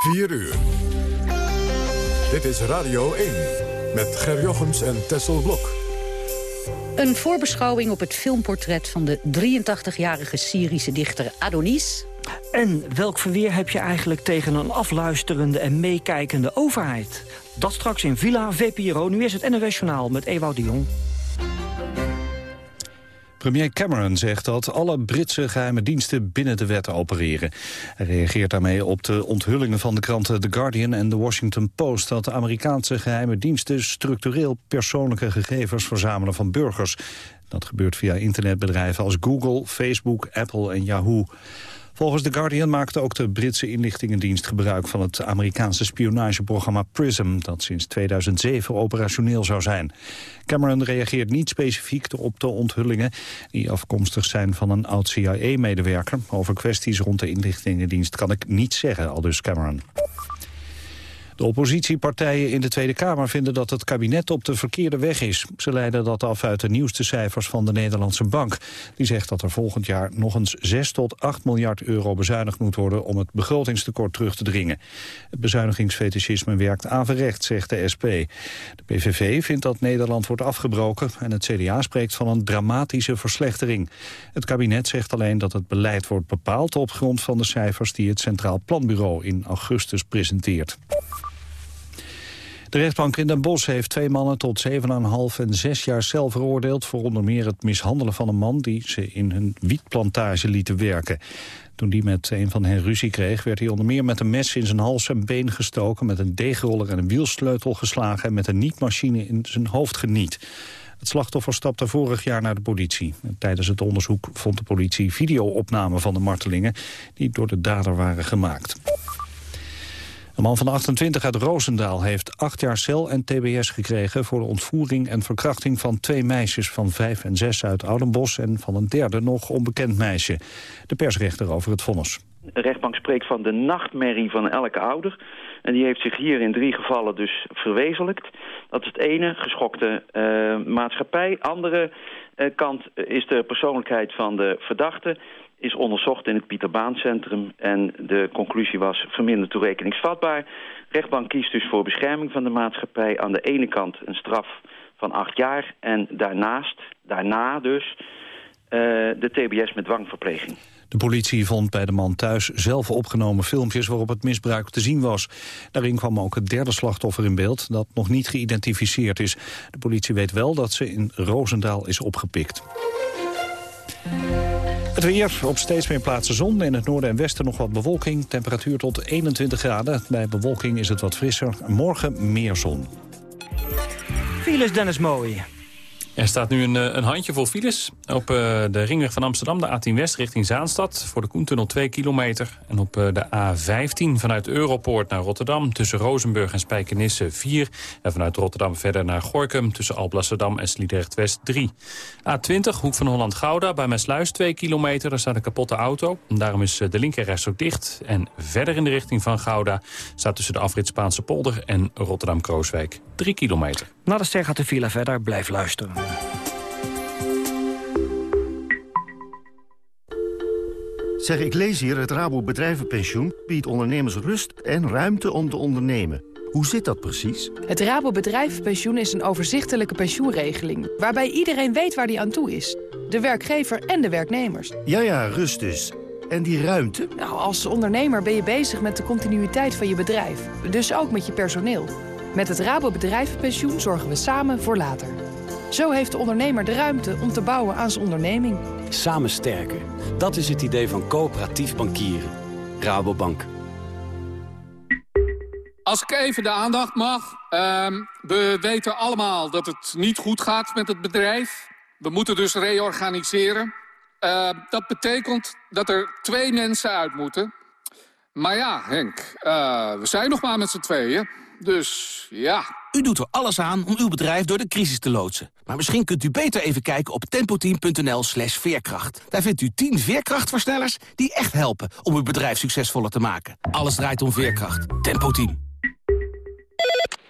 4 uur. Dit is Radio 1 met Ger Jochems en Tessel Blok. Een voorbeschouwing op het filmportret van de 83-jarige Syrische dichter Adonis. En welk verweer heb je eigenlijk tegen een afluisterende en meekijkende overheid? Dat straks in Villa VPRO. Nu is het NOS Journaal met Ewout de Jong. Premier Cameron zegt dat alle Britse geheime diensten binnen de wet opereren. Hij reageert daarmee op de onthullingen van de kranten The Guardian en The Washington Post... dat de Amerikaanse geheime diensten structureel persoonlijke gegevens verzamelen van burgers. Dat gebeurt via internetbedrijven als Google, Facebook, Apple en Yahoo. Volgens The Guardian maakte ook de Britse inlichtingendienst gebruik van het Amerikaanse spionageprogramma PRISM, dat sinds 2007 operationeel zou zijn. Cameron reageert niet specifiek op de onthullingen die afkomstig zijn van een oud CIA-medewerker. Over kwesties rond de inlichtingendienst kan ik niets zeggen, aldus Cameron. De oppositiepartijen in de Tweede Kamer vinden dat het kabinet op de verkeerde weg is. Ze leiden dat af uit de nieuwste cijfers van de Nederlandse Bank. Die zegt dat er volgend jaar nog eens 6 tot 8 miljard euro bezuinigd moet worden om het begrotingstekort terug te dringen. Het bezuinigingsfetischisme werkt averecht, zegt de SP. De PVV vindt dat Nederland wordt afgebroken en het CDA spreekt van een dramatische verslechtering. Het kabinet zegt alleen dat het beleid wordt bepaald op grond van de cijfers die het Centraal Planbureau in augustus presenteert. De rechtbank in Den Bosch heeft twee mannen tot 7,5 en 6 jaar cel veroordeeld... voor onder meer het mishandelen van een man die ze in hun wietplantage lieten werken. Toen die met een van hen ruzie kreeg, werd hij onder meer met een mes in zijn hals en been gestoken... met een deegroller en een wielsleutel geslagen en met een nietmachine in zijn hoofd geniet. Het slachtoffer stapte vorig jaar naar de politie. tijdens het onderzoek vond de politie videoopnamen van de martelingen... die door de dader waren gemaakt. Een man van 28 uit Roosendaal heeft acht jaar cel en tbs gekregen... voor de ontvoering en verkrachting van twee meisjes van vijf en zes uit Oudenbos... en van een derde nog onbekend meisje. De persrechter over het vonnis. De rechtbank spreekt van de nachtmerrie van elke ouder. En die heeft zich hier in drie gevallen dus verwezenlijkt. Dat is het ene, geschokte uh, maatschappij. Andere uh, kant is de persoonlijkheid van de verdachte is onderzocht in het Pieterbaancentrum en de conclusie was verminderd toerekeningsvatbaar. Rechtbank kiest dus voor bescherming van de maatschappij. Aan de ene kant een straf van acht jaar en daarnaast, daarna dus, uh, de TBS met dwangverpleging. De politie vond bij de man thuis zelf opgenomen filmpjes waarop het misbruik te zien was. Daarin kwam ook het derde slachtoffer in beeld dat nog niet geïdentificeerd is. De politie weet wel dat ze in Roosendaal is opgepikt. Het weer op steeds meer plaatsen zon. In het noorden en westen nog wat bewolking. Temperatuur tot 21 graden. Bij bewolking is het wat frisser. Morgen meer zon. Files Dennis Mooij. Er staat nu een, eh, een handjevol files op uh, de ringweg van Amsterdam, de A10 West richting Zaanstad. Voor de Koentunnel 2 kilometer. En op uh, de A15 vanuit Europoort naar Rotterdam tussen Rozenburg en Spijkenisse 4. En vanuit Rotterdam verder naar Gorkum tussen Alblasserdam en Sliedrecht West 3. A20 Hoek van Holland-Gouda bij Mesluis 2 kilometer. Daar staat een kapotte auto. Daarom is de linkerrechts ook dicht. En verder in de richting van Gouda staat tussen de afrit Spaanse polder en Rotterdam-Krooswijk 3 kilometer. Na de ster gaat de file verder. Blijf luisteren. Zeg, ik lees hier, het Rabo Bedrijvenpensioen biedt ondernemers rust en ruimte om te ondernemen. Hoe zit dat precies? Het Rabo Bedrijvenpensioen is een overzichtelijke pensioenregeling... waarbij iedereen weet waar die aan toe is. De werkgever en de werknemers. Ja, ja, rust dus. En die ruimte? Nou, als ondernemer ben je bezig met de continuïteit van je bedrijf. Dus ook met je personeel. Met het Rabo Bedrijvenpensioen zorgen we samen voor later. Zo heeft de ondernemer de ruimte om te bouwen aan zijn onderneming. Samen sterker. Dat is het idee van coöperatief bankieren. Rabobank. Als ik even de aandacht mag. Uh, we weten allemaal dat het niet goed gaat met het bedrijf. We moeten dus reorganiseren. Uh, dat betekent dat er twee mensen uit moeten. Maar ja, Henk, uh, we zijn nog maar met z'n tweeën. Dus ja. U doet er alles aan om uw bedrijf door de crisis te loodsen. Maar misschien kunt u beter even kijken op tempoteam.nl slash veerkracht. Daar vindt u 10 veerkrachtversnellers die echt helpen om uw bedrijf succesvoller te maken. Alles draait om veerkracht. Tempo Team.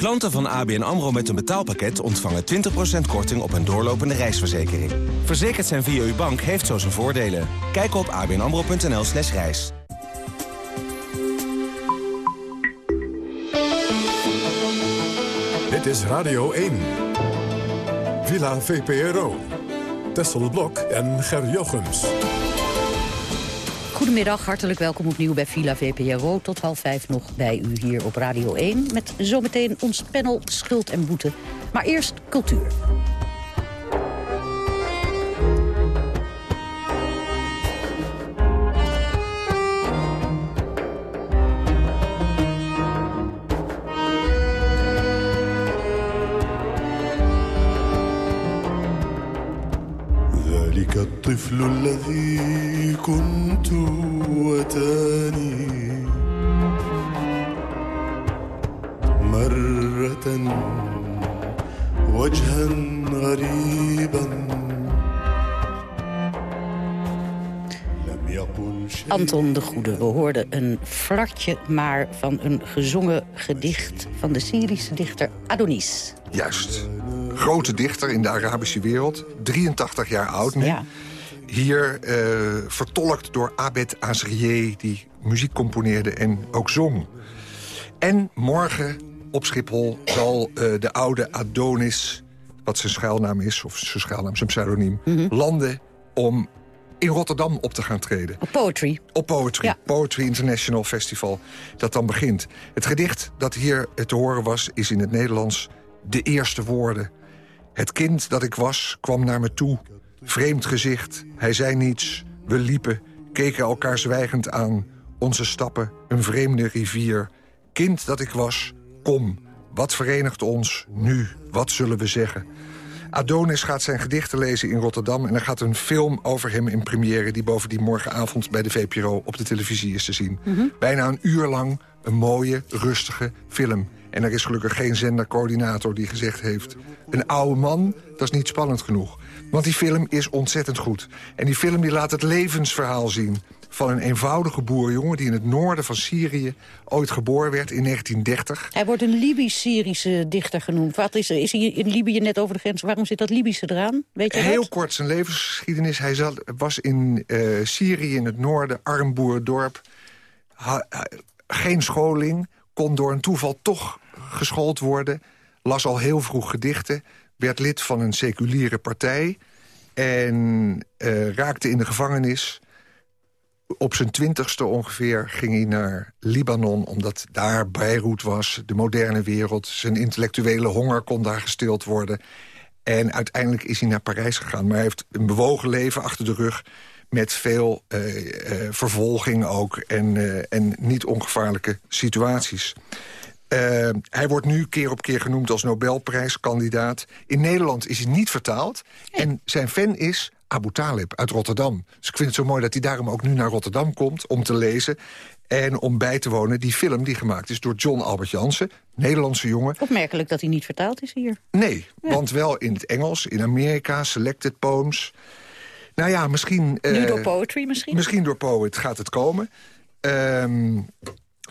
Klanten van ABN AMRO met een betaalpakket ontvangen 20% korting op een doorlopende reisverzekering. Verzekerd zijn via uw bank heeft zo zijn voordelen. Kijk op abnamro.nl slash reis. Dit is Radio 1. Villa VPRO. Tessel Blok en Ger Jochems. Goedemiddag, hartelijk welkom opnieuw bij Villa VPRO. Tot half vijf nog bij u hier op Radio 1. Met zometeen ons panel Schuld en Boete. Maar eerst cultuur. الطفل الذي كنت وتاني مرة وجها غريبا لم يقل شيئا Anton de Goede. We hoorden een flartje maar van een gezongen gedicht... van de Syrische dichter Adonis. Juist. Grote dichter in de Arabische wereld. 83 jaar oud nu. Ja. Hier eh, vertolkt door Abed Azrié, die muziek componeerde en ook zong. En morgen op Schiphol zal eh, de oude Adonis... wat zijn schuilnaam is, of zijn schuilnaam, zijn pseudoniem... landen om in Rotterdam op te gaan treden. Op Poetry. Op Poetry. Poetry International Festival. Dat dan begint. Het gedicht dat hier te horen was, is in het Nederlands... De eerste woorden. Het kind dat ik was, kwam naar me toe. Vreemd gezicht, hij zei niets. We liepen, keken elkaar zwijgend aan. Onze stappen, een vreemde rivier. Kind dat ik was, kom. Wat verenigt ons nu? Wat zullen we zeggen? Adonis gaat zijn gedichten lezen in Rotterdam... en er gaat een film over hem in première... die bovendien morgenavond bij de VPRO op de televisie is te zien. Bijna een uur lang een mooie, rustige film. En er is gelukkig geen zendercoördinator die gezegd heeft... een oude man, dat is niet spannend genoeg. Want die film is ontzettend goed. En die film die laat het levensverhaal zien van een eenvoudige boerjongen... die in het noorden van Syrië ooit geboren werd in 1930. Hij wordt een Libisch-Syrische dichter genoemd. Wat is, er, is hij in Libië net over de grens? Waarom zit dat Libische eraan? Weet je Heel dat? kort zijn levensgeschiedenis. Hij zat, was in eh, Syrië in het noorden, arm boerendorp. Ha- ha- geen scholing, kon door een toeval toch geschoold worden. Las al heel vroeg gedichten, werd lid van een seculiere partij... en eh, raakte in de gevangenis. Op zijn twintigste ongeveer ging hij naar Libanon... omdat daar Beirut was, de moderne wereld. Zijn intellectuele honger kon daar gestild worden. En uiteindelijk is hij naar Parijs gegaan. Maar hij heeft een bewogen leven achter de rug... met veel eh, eh, vervolging ook en, en niet ongevaarlijke situaties. Eh, hij wordt nu keer op keer genoemd als Nobelprijskandidaat. In Nederland is hij niet vertaald. En zijn fan is Abu Talib uit Rotterdam. Dus ik vind het zo mooi dat hij daarom ook nu naar Rotterdam komt... om te lezen en om bij te wonen die film die gemaakt is door John Albert Jansen. Nederlandse jongen. Opmerkelijk dat hij niet vertaald is hier. Nee, want wel in het Engels, in Amerika, selected poems. Nou ja, misschien... nu eh, door Poetry misschien? Misschien door Poet gaat het komen. Ehm,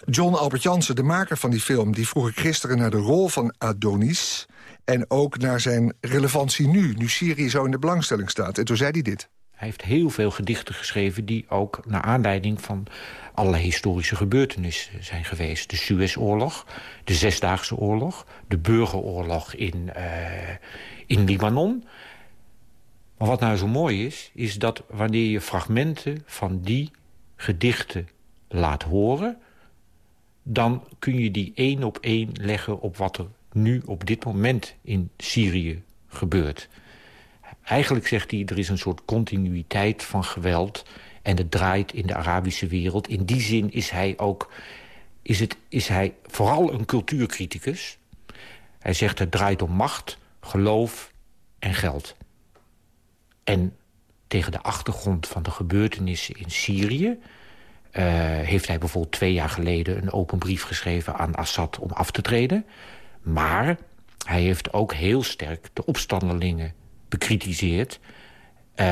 John Albert Jansen, de maker van die film... die vroeg ik gisteren naar de rol van Adonis... en ook naar zijn relevantie nu, nu Syrië zo in de belangstelling staat. En toen zei hij dit. Hij heeft heel veel gedichten geschreven die ook naar aanleiding van allerlei historische gebeurtenissen zijn geweest. De Suezoorlog, de Zesdaagse Oorlog, de burgeroorlog in, eh, in Libanon. Maar wat nou zo mooi is, is dat wanneer je fragmenten van die gedichten laat horen... dan kun je die één op één leggen op wat er nu op dit moment in Syrië gebeurt. Eigenlijk zegt hij, er is een soort continuïteit van geweld... en het draait in de Arabische wereld. In die zin is hij ook is, het, is hij vooral een cultuurcriticus. Hij zegt het draait om macht, geloof en geld. En tegen de achtergrond van de gebeurtenissen in Syrië... Uh, heeft hij bijvoorbeeld twee jaar geleden een open brief geschreven aan Assad om af te treden. Maar hij heeft ook heel sterk de opstandelingen bekritiseerd. Uh,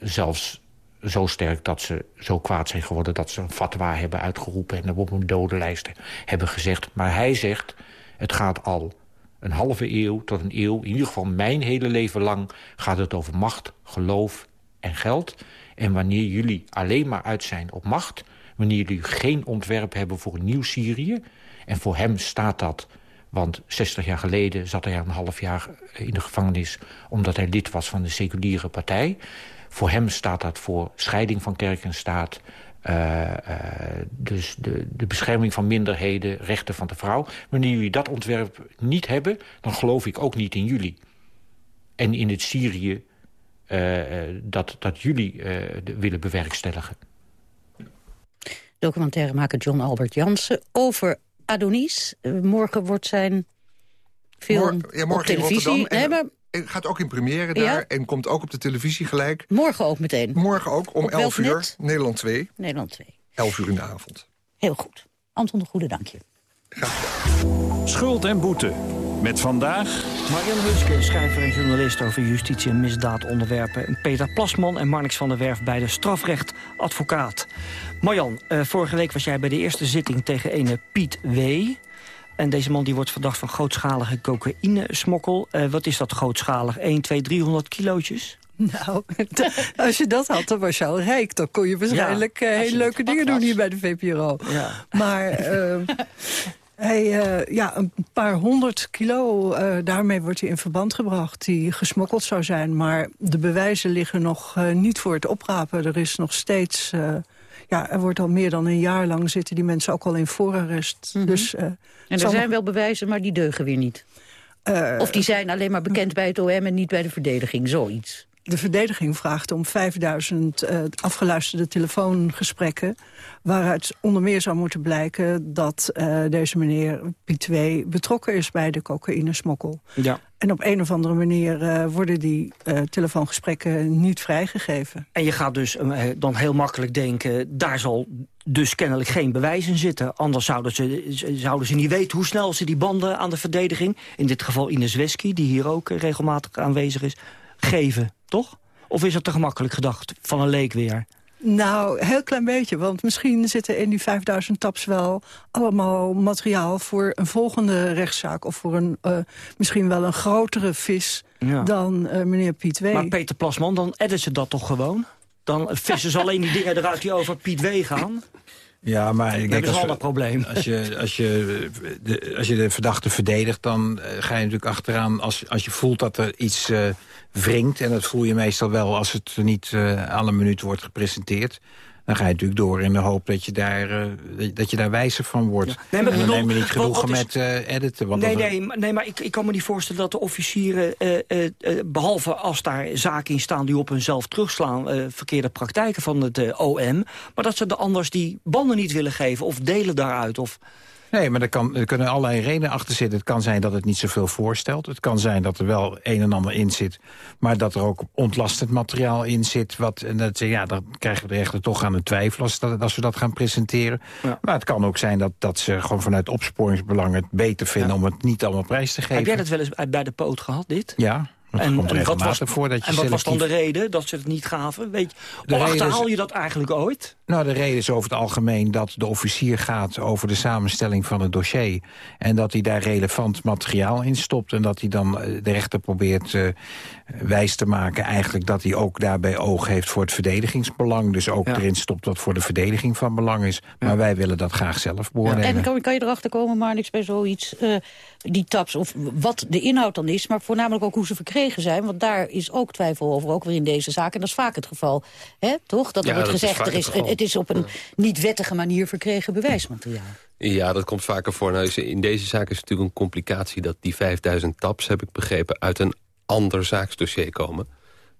zelfs zo sterk dat ze zo kwaad zijn geworden... dat ze een fatwa hebben uitgeroepen en op een dodenlijst hebben gezegd. Maar hij zegt, het gaat al een halve eeuw tot een eeuw... in ieder geval mijn hele leven lang gaat het over macht, geloof en geld. En wanneer jullie alleen maar uit zijn op macht... wanneer jullie geen ontwerp hebben voor een nieuw Syrië... en voor hem staat dat want 60 jaar geleden zat hij een half jaar in de gevangenis... omdat hij lid was van de seculiere partij. Voor hem staat dat voor scheiding van kerk en staat... Uh, uh, dus de, de bescherming van minderheden, rechten van de vrouw. Wanneer jullie dat ontwerp niet hebben... dan geloof ik ook niet in jullie. En in het Syrië dat, dat jullie willen bewerkstelligen. Documentairemaker John Albert Jansen over Adonis. morgen wordt zijn film Mor ja, morgen op televisie. In Rotterdam. Nee, maar en gaat ook in première daar Ja? en komt ook op de televisie gelijk. morgen ook meteen. Morgen ook om Op welk 11 uur, net? Nederland 2. Nederland 2. 11 uur in de avond. Heel goed. Anton de Goede, dank je. Schuld en boete. Met vandaag... Marianne Huske, schrijver en journalist over justitie- en misdaadonderwerpen. En Peter Plasman en Marnix van der Werf bij de strafrechtadvocaat. Marjan, eh, vorige week was jij bij de eerste zitting tegen ene Piet W. En deze man die wordt verdacht van grootschalige cocaïnesmokkel. Eh wat is dat grootschalig? 1, 2, 300 kilootjes? Nou, als je dat had, dan was je al rijk. Dan kon je waarschijnlijk Ja, eh, hele leuke dingen doen hier bij de VPRO. Ja. Maar hij, eh, ja, een paar honderd kilo, eh, daarmee wordt hij in verband gebracht... die gesmokkeld zou zijn. Maar de bewijzen liggen nog eh, niet voor het oprapen. Er is nog steeds... ja, er wordt al meer dan een jaar lang zitten die mensen ook al in voorarrest. Dus, eh, En er zijn nog- wel bewijzen, maar die deugen weer niet. Of die zijn alleen maar bekend bij het OM en niet bij de verdediging, zoiets. De verdediging vraagt om 5000 eh, afgeluisterde telefoongesprekken... waaruit onder meer zou moeten blijken dat eh, deze meneer Piet 2 betrokken is bij de cocaïnesmokkel. Ja. En op een of andere manier eh, worden die telefoongesprekken niet vrijgegeven. En je gaat dus dan heel makkelijk denken... daar zal dus kennelijk geen bewijs in zitten. Anders zouden ze, zouden ze niet weten hoe snel ze die banden aan de verdediging... in dit geval Ines Wesky, die hier ook regelmatig aanwezig is... geven, toch? Of is het te gemakkelijk gedacht van een leek weer? Nou, heel klein beetje, want misschien zitten in die 5000 taps wel allemaal materiaal voor een volgende rechtszaak of voor een eh, misschien wel een grotere vis Ja. dan eh, meneer Piet W. Maar Peter Plasman, dan editen ze dat toch gewoon? Dan vissen ze alleen die dingen eruit die over Piet W. gaan? Ja, maar ik Dat denk is als, wel een probleem. Als je, als, je, de, als je de verdachte verdedigt, dan eh, ga je natuurlijk achteraan... als, als je voelt dat er iets eh wringt... en dat voel je meestal wel als het niet eh alle minuut wordt gepresenteerd... dan ga je natuurlijk door in de hoop dat je daar, eh, dat je daar wijzer van wordt. Nee, maar ik en dan bedoel, neem je niet genoegen is- met eh, editen. Want nee, nee, maar- nee, maar ik, ik kan me niet voorstellen dat de officieren... eh, eh, eh, behalve als daar zaken in staan die op hunzelf terugslaan... verkeerde praktijken van het OM... maar dat ze de anders die banden niet willen geven of delen daaruit... of Nee, maar er, kan, er kunnen allerlei redenen achter zitten. Het kan zijn dat het niet zoveel voorstelt. Het kan zijn dat er wel een en ander in zit... maar dat er ook ontlastend materiaal in zit. Wat, en dat, ja, dan krijgen we de rechter toch aan het twijfelen... als, dat, als we dat gaan presenteren. Maar het kan ook zijn dat, dat ze gewoon vanuit opsporingsbelang... het beter vinden om het niet allemaal prijs te geven. Heb jij dat wel eens uit- bij de poot gehad, dit? Ja, dat komt wat was, voor dat je en wat was dan de reden dat ze het niet gaven? Weet je, reden is- achterhaal je dat eigenlijk ooit? Nou, de reden is over het algemeen dat de officier gaat over de samenstelling van het dossier. En dat hij daar relevant materiaal in stopt. En dat hij dan eh, de rechter probeert eh, wijs te maken eigenlijk dat hij ook daarbij oog heeft voor het verdedigingsbelang. Dus ook erin stopt wat voor de verdediging van belang is. Maar wij willen dat graag zelf beoordelen. En kan, kan je erachter komen, maar niks bij zoiets, uh, die taps, of wat de inhoud dan is, maar voornamelijk ook hoe ze verkregen zijn. Want daar is ook twijfel over, ook weer in deze zaak. En dat is vaak het geval, hè? toch? Dat er wordt gezegd, er is, het is op een niet wettige manier verkregen bewijsmateriaal. Ja, dat komt vaker voor. Nou, in deze zaak is het natuurlijk een complicatie dat die 5000 taps, heb ik begrepen, uit een ander zaaksdossier komen.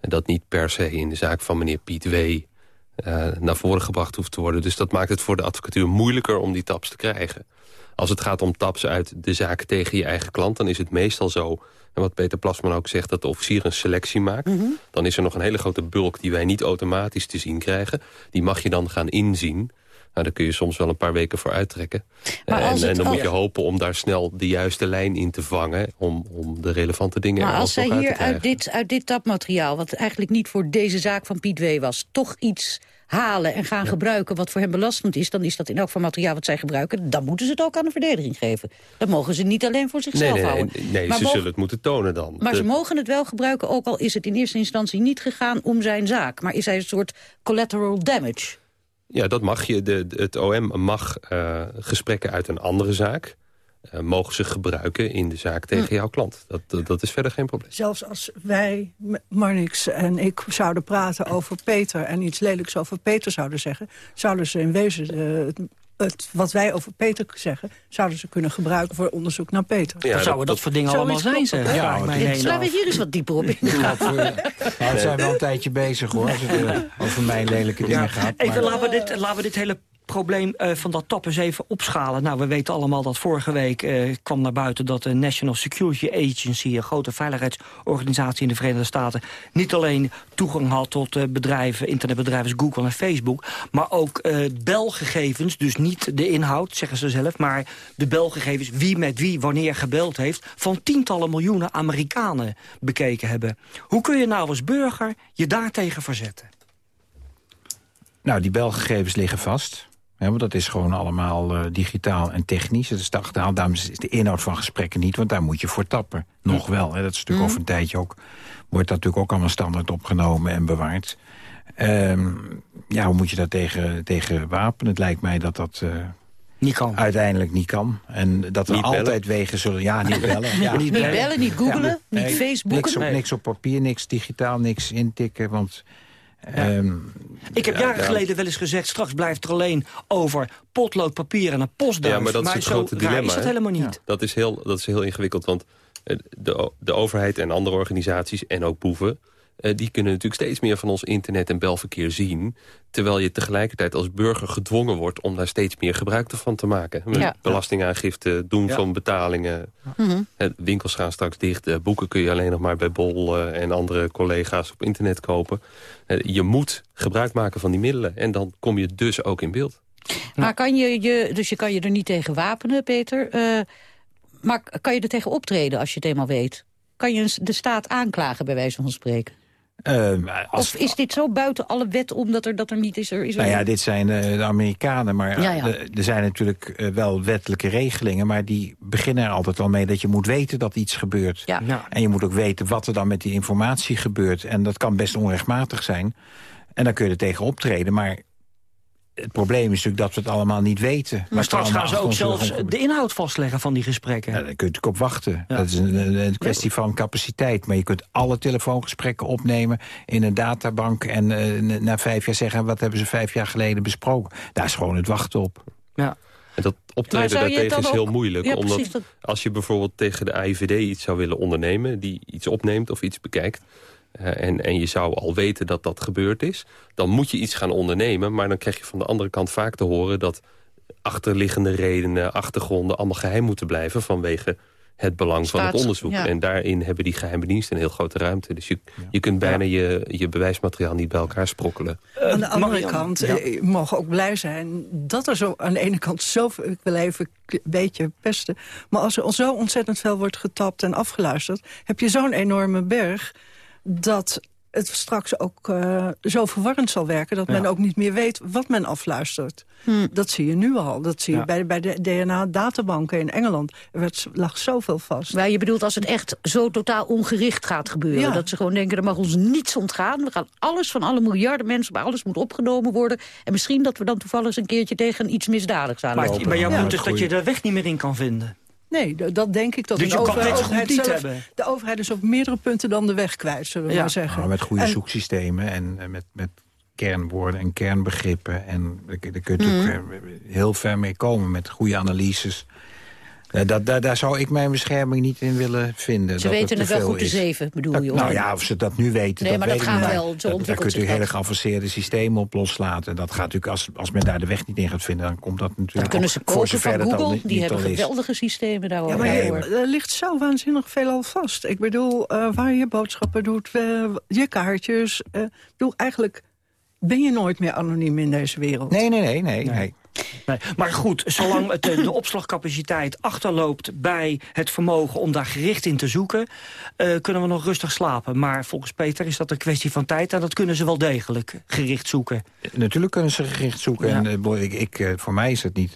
En dat niet per se in de zaak van meneer Piet W. Uh, naar voren gebracht hoeft te worden. Dus dat maakt het voor de advocatuur moeilijker om die taps te krijgen. Als het gaat om taps uit de zaak tegen je eigen klant... dan is het meestal zo, en wat Peter Plasman ook zegt... dat de officier een selectie maakt. Mhm. Dan is er nog een hele grote bulk die wij niet automatisch te zien krijgen. Die mag je dan gaan inzien. Nou, daar kun je soms wel een paar weken voor uittrekken. En, en, dan moet je hopen om daar snel de juiste lijn in te vangen... om, om de relevante dingen Maar als zij hier uit dit, uit dit tapmateriaal... wat eigenlijk niet voor deze zaak van Piet W. was... toch iets halen en gaan gebruiken wat voor hen belastend is... dan is dat in elk van materiaal wat zij gebruiken... dan moeten ze het ook aan de verdediging geven. Dat mogen ze niet alleen voor zichzelf nee, nee, houden. Nee, nee ze zullen het moeten tonen dan. Maar ze mogen het wel gebruiken, ook al is het in eerste instantie niet gegaan om zijn zaak. Maar is hij een soort collateral damage? Ja, dat mag je. De, het OM mag uh, gesprekken uit een andere zaak... Uh, mogen ze gebruiken in de zaak tegen hm. jouw klant. Dat, dat, is verder geen probleem. Zelfs als wij, Marnix en ik, zouden praten over Peter... en iets lelijks over Peter zouden zeggen... zouden ze in wezen de, het, wat wij over Peter zeggen... zouden ze kunnen gebruiken voor onderzoek naar Peter. Ja, zouden dat, voor dingen allemaal zijn, zeg. Ja, ja Laten we hier eens wat dieper op in ja, nou, we zijn wel een tijdje bezig, hoor, als het uh, over mijn lelijke dingen gaat. Even, laten, we dit, laten we dit hele probleem uh, van dat tap eens even opschalen. Nou, we weten allemaal dat vorige week uh, kwam naar buiten... dat de National Security Agency, een grote veiligheidsorganisatie in de Verenigde Staten... niet alleen toegang had tot uh, bedrijven, internetbedrijven Google en Facebook... maar ook belgegevens, dus niet de inhoud, zeggen ze zelf... maar de belgegevens, wie met wie wanneer gebeld heeft... van tientallen miljoenen Amerikanen bekeken hebben. Hoe kun je nou als burger je daartegen verzetten? Nou, die belgegevens liggen vast. Ja, want dat is gewoon allemaal uh, digitaal en technisch. Dat is de achterhaal. Daarom is de inhoud van gesprekken niet, want daar moet je voor tappen. Nog wel. Hè. Dat is natuurlijk mm. over een tijdje ook... wordt dat natuurlijk ook allemaal standaard opgenomen en bewaard. Um, ja, hoe moet je daar tegen, tegen wapen? Het lijkt mij dat dat... Uh, niet kan. Uiteindelijk niet kan. En dat er altijd wegen zullen... Ja, niet bellen. Ja. niet, bellen niet googlen, niet nee, Facebook. Niks op, niks op papier, niks digitaal, niks intikken. Want Ehm, ik heb jaren geleden wel eens gezegd... straks blijft er alleen over potloodpapier en een postduif. Ja, maar dat is het grote dilemma. is dat helemaal niet. Dat, is heel, dat is heel ingewikkeld, want eh, de, de overheid en andere organisaties... en ook boeven eh, die kunnen natuurlijk steeds meer van ons internet- en belverkeer zien. Terwijl je tegelijkertijd als burger gedwongen wordt... om daar steeds meer gebruik van te maken. Ja. Belastingaangifte, doen van betalingen. Mhm. Winkels gaan straks dicht. Eh, boeken kun je alleen nog maar bij Bol eh, en andere collega's op internet kopen. je moet gebruik maken van die middelen. En dan kom je dus ook in beeld. Maar kan je, je, dus je kan je er niet tegen wapenen, Peter. maar kan je er tegen optreden als je het eenmaal weet? Kan je de staat aanklagen, bij wijze van spreken? Uh, of is dit zo buiten alle wet omdat er, dat er niet is? Er, is nou ja, dit zijn uh, de Amerikanen, maar er zijn natuurlijk uh, wel wettelijke regelingen... maar die beginnen er altijd al mee dat je moet weten dat iets gebeurt. Ja. En je moet ook weten wat er dan met die informatie gebeurt. En dat kan best onrechtmatig zijn. En dan kun je er tegen optreden, maar het probleem is natuurlijk dat we het allemaal niet weten. Maar straks gaan ze ook zelfs de inhoud vastleggen van die gesprekken. Ja, daar kun je natuurlijk op wachten. Dat is een, een kwestie van capaciteit. Maar je kunt alle telefoongesprekken opnemen in een databank... en uh, na vijf jaar zeggen, wat hebben ze vijf jaar geleden besproken? Daar is gewoon het wachten op. Ja. En dat optreden daartegen is heel moeilijk. omdat als je bijvoorbeeld tegen de AIVD iets zou willen ondernemen... die iets opneemt of iets bekijkt... Eh, en, en je zou al weten dat dat gebeurd is... dan moet je iets gaan ondernemen. Maar dan krijg je van de andere kant vaak te horen... dat achterliggende redenen, achtergronden... allemaal geheim moeten blijven vanwege het belang van het onderzoek. En daarin hebben die geheime diensten een heel grote ruimte. Dus je, je kunt bijna je, je bewijsmateriaal niet bij elkaar sprokkelen. aan de andere kant, ja. Eh, mogen ook blij zijn dat er zo aan de ene kant zoveel... ik wil even een beetje pesten... maar als er zo ontzettend veel wordt getapt en afgeluisterd... heb je zo'n enorme berg dat het straks ook uh, zo verwarrend zal werken... dat men ook niet meer weet wat men afluistert. Hmm. Dat zie je nu al. Dat zie je bij, bij de DNA-databanken in Engeland. Er werd, lag zoveel vast. Maar je bedoelt als het echt zo totaal ongericht gaat gebeuren. Dat ze gewoon denken, er mag ons niets ontgaan. We gaan alles van alle miljarden mensen, maar alles moet opgenomen worden. En misschien dat we dan toevallig eens een keertje tegen iets misdadigs aanlopen. Maar, maar jouw punt is dat je de weg niet meer in kan vinden. Nee, dat denk ik. Dat dus de, overheid zelf, hebben. de overheid is op meerdere punten dan de weg kwijt, zullen we maar zeggen. Maar met goede zoeksystemen en met, met kernwoorden en kernbegrippen. En daar kun je natuurlijk mm. heel ver mee komen met goede analyses. Dat, daar, daar zou ik mijn bescherming niet in willen vinden. Ze weten het, wel goed te zeven, bedoel je? Nou ja, of ze dat nu weten, nee, dat maar dat gaat wel. Zo daar kunt u hele geavanceerde systemen op loslaten. Dat gaat natuurlijk, als, als men daar de weg niet in gaat vinden... dan komt dat natuurlijk dan kunnen ze kopen van Google. Die hebben geweldige systemen daarover. Ja, maar er ligt zo waanzinnig veel al vast. Ik bedoel, uh, waar je boodschappen doet, uh, je kaartjes. Uh, bedoel, eigenlijk ben je nooit meer anoniem in deze wereld. Nee, nee, nee. nee, nee. Nee, maar goed, zolang het, de opslagcapaciteit achterloopt bij het vermogen om daar gericht in te zoeken, uh, kunnen we nog rustig slapen. Maar volgens Peter is dat een kwestie van tijd en dat kunnen ze wel degelijk gericht zoeken. Natuurlijk kunnen ze gericht zoeken. En, uh, ik, ik, voor mij is het niet.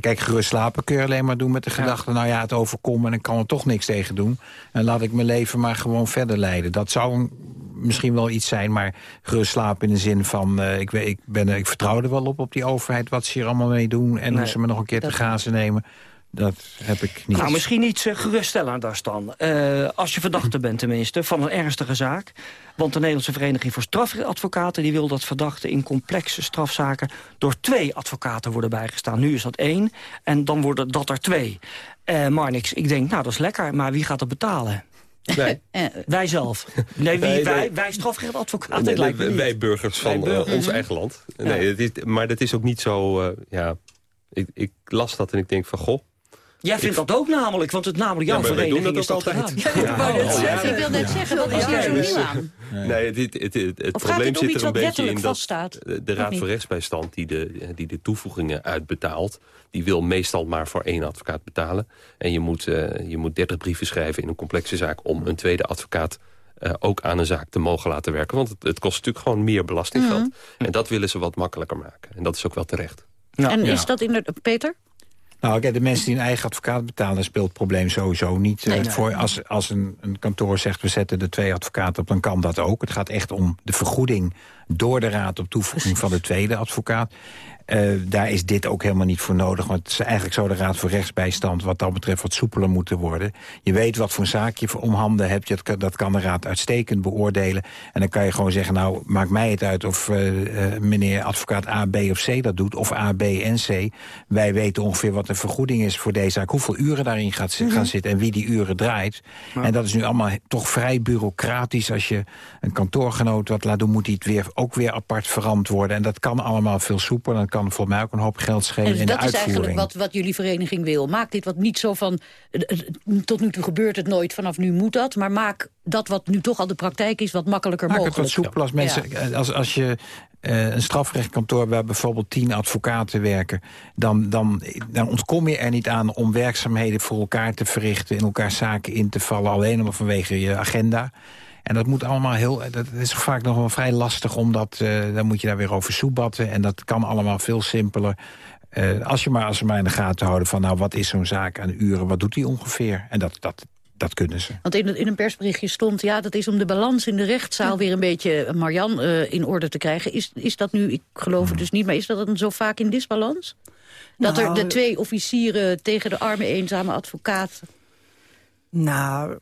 kijk, gerust slapen kun je alleen maar doen met de gedachte, nou ja, het overkomt en ik kan er toch niks tegen doen. En laat ik mijn leven maar gewoon verder leiden. Dat zou misschien wel iets zijn, maar gerust slapen in de zin van... Uh, ik, ik, ben, ik vertrouw er wel op, op die overheid, wat ze hier allemaal mee doen... en hoe ze me nog een keer te gazen nemen. Dat heb ik niet. Nou, misschien iets uh, geruststellend daar dan. Uh, als je verdachte bent tenminste, van een ernstige zaak. Want de Nederlandse Vereniging voor Strafadvocaten... die wil dat verdachten in complexe strafzaken... door twee advocaten worden bijgestaan. Nu is dat één en dan worden dat er twee. Uh, Marnix, ik denk, nou, dat is lekker, maar wie gaat dat betalen? Wij. wij zelf. Nee, wie, wij, wij strafrechtadvocaten. Nee, wij burgers van burgers. ons eigen land. Nee, het is, maar dat is ook niet zo... Uh, ja, ik, ik las dat en ik denk van, goh, Jij vindt dat ook namelijk, want het namelijk jouw ja, vereniging doen dat is dat altijd. Ja, ik wil net zeggen, wat is hier zo nieuw aan? Nee, het, het, het, het probleem zit er een beetje in dat de Raad voor Rechtsbijstand... Die de, die de toevoegingen uitbetaalt, die wil meestal maar voor één advocaat betalen. En je moet, uh, je moet 30 brieven schrijven in een complexe zaak... om een tweede advocaat uh, ook aan een zaak te mogen laten werken. Want het, het kost natuurlijk gewoon meer belastinggeld. Mm En dat willen ze wat makkelijker maken. En dat is ook wel terecht. en is dat in de... Peter? Nou, kijk, de mensen die een eigen advocaat betalen... speelt het probleem sowieso niet nee, voor. Als, als een, een kantoor zegt, we zetten de twee advocaten op... dan kan dat ook. Het gaat echt om de vergoeding door de raad op toevoeging van de tweede advocaat. Uh, daar is dit ook helemaal niet voor nodig. Want het is eigenlijk zo de Raad voor Rechtsbijstand... wat dat betreft wat soepeler moeten worden. Je weet wat voor zaak je om handen hebt. Dat kan de Raad uitstekend beoordelen. En dan kan je gewoon zeggen... nou, maakt mij het uit of uh, uh, meneer advocaat A, B of C dat doet... of A, B en C. Wij weten ongeveer wat de vergoeding is voor deze zaak. Hoeveel uren daarin gaat, mm -hmm. gaan zitten en wie die uren draait. En dat is nu allemaal toch vrij bureaucratisch. Als je een kantoorgenoot wat laat doen... moet hij het weer, ook weer apart verantwoorden. En dat kan allemaal veel soepeler kan voor mij ook een hoop geld schelen en in de uitvoering. Dat is eigenlijk wat, wat jullie vereniging wil. Maak dit wat niet zo van, tot nu toe gebeurt het nooit, vanaf nu moet dat. Maar maak dat wat nu toch al de praktijk is, wat makkelijker maak mogelijk. het wat soepel als mensen, ja. als, als je uh, een strafrechtkantoor waar bijvoorbeeld tien advocaten werken... Dan, dan, dan ontkom je er niet aan om werkzaamheden voor elkaar te verrichten... in elkaar zaken in te vallen, alleen maar vanwege je agenda... En dat moet allemaal heel. Dat is vaak nog wel vrij lastig, omdat uh, dan moet je daar weer over soebatten. En dat kan allemaal veel simpeler. Uh, als je maar als ze maar in de gaten houden van, nou, wat is zo'n zaak aan uren, wat doet die ongeveer? En dat, dat, dat kunnen ze. Want in, in een persberichtje stond, ja, dat is om de balans in de rechtszaal weer een beetje, eh, Marjan, uh, in orde te krijgen. Is, is dat nu, ik geloof het hmm. dus niet, maar is dat dan zo vaak in disbalans? Dat nou, er de twee officieren tegen de arme eenzame advocaat... Nou,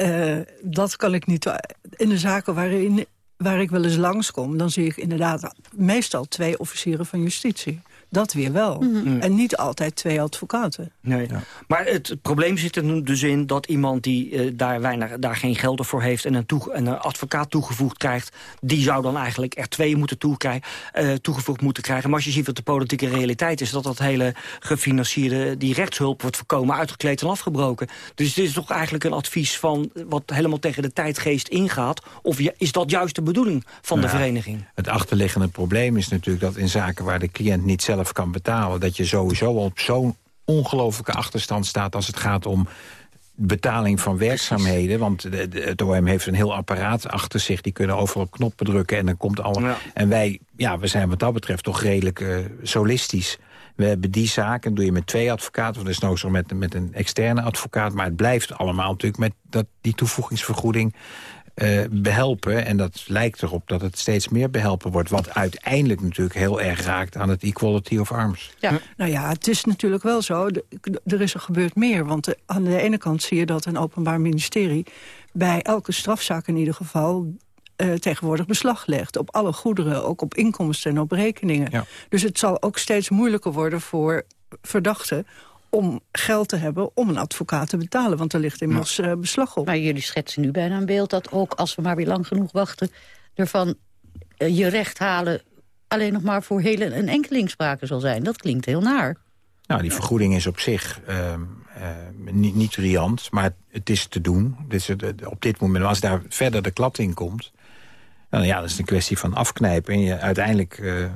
uh, dat kan ik niet. In de zaken waarin, waar ik wel eens langskom... dan zie ik inderdaad meestal twee officieren van justitie. Dat weer wel. Mhm. En niet altijd twee advocaten. Nee. Maar het, probleem zit er dus in dat iemand die uh, daar, weinig, daar geen geld voor heeft... En een, toe, een advocaat toegevoegd krijgt... die zou dan eigenlijk er twee moeten uh, toegevoegd moeten krijgen. Maar als je ziet wat de politieke realiteit is... dat dat hele gefinancierde, die rechtshulp wordt voorkomen... uitgekleed en afgebroken. Dus dit is toch eigenlijk een advies van wat helemaal tegen de tijdgeest ingaat? Of is dat juist de bedoeling van nou, de vereniging? Het achterliggende probleem is natuurlijk dat in zaken waar de cliënt niet zelf kan betalen... dat je sowieso op zo'n ongelofelijke achterstand staat als het gaat om betaling van werkzaamheden. Want de, de, het OM heeft een heel apparaat achter zich. Die kunnen overal knoppen drukken en dan komt alle... En wij, ja, we zijn wat dat betreft toch redelijk uh, solistisch. We hebben die zaak en doe je met twee advocaten... of desnoods nog met, met een externe advocaat. Maar het blijft allemaal natuurlijk met dat, die toevoegingsvergoeding... Uh, behelpen. En dat lijkt erop dat het steeds meer behelpen wordt. Wat uiteindelijk natuurlijk heel erg raakt aan het equality of arms. Ja, nou ja, het is natuurlijk wel zo. er is er gebeurd meer. Want aan de ene kant zie je dat een openbaar ministerie... bij elke strafzaak in ieder geval uh, tegenwoordig beslag legt. Op alle goederen, ook op inkomsten en op rekeningen. Dus het zal ook steeds moeilijker worden voor verdachten om geld te hebben om een advocaat te betalen. Want er ligt immers uh, beslag op. Maar jullie schetsen nu bijna een beeld dat ook als we maar weer lang genoeg wachten... ervan uh, je recht halen alleen nog maar voor hele, een enkeling sprake zal zijn. Dat klinkt heel naar. Nou, die vergoeding is op zich uh, niet, niet riant, maar het is te doen. Dus op dit moment, als daar verder de klap in komt... Nou ja, dat is een kwestie van afknijpen. En je, uiteindelijk uh,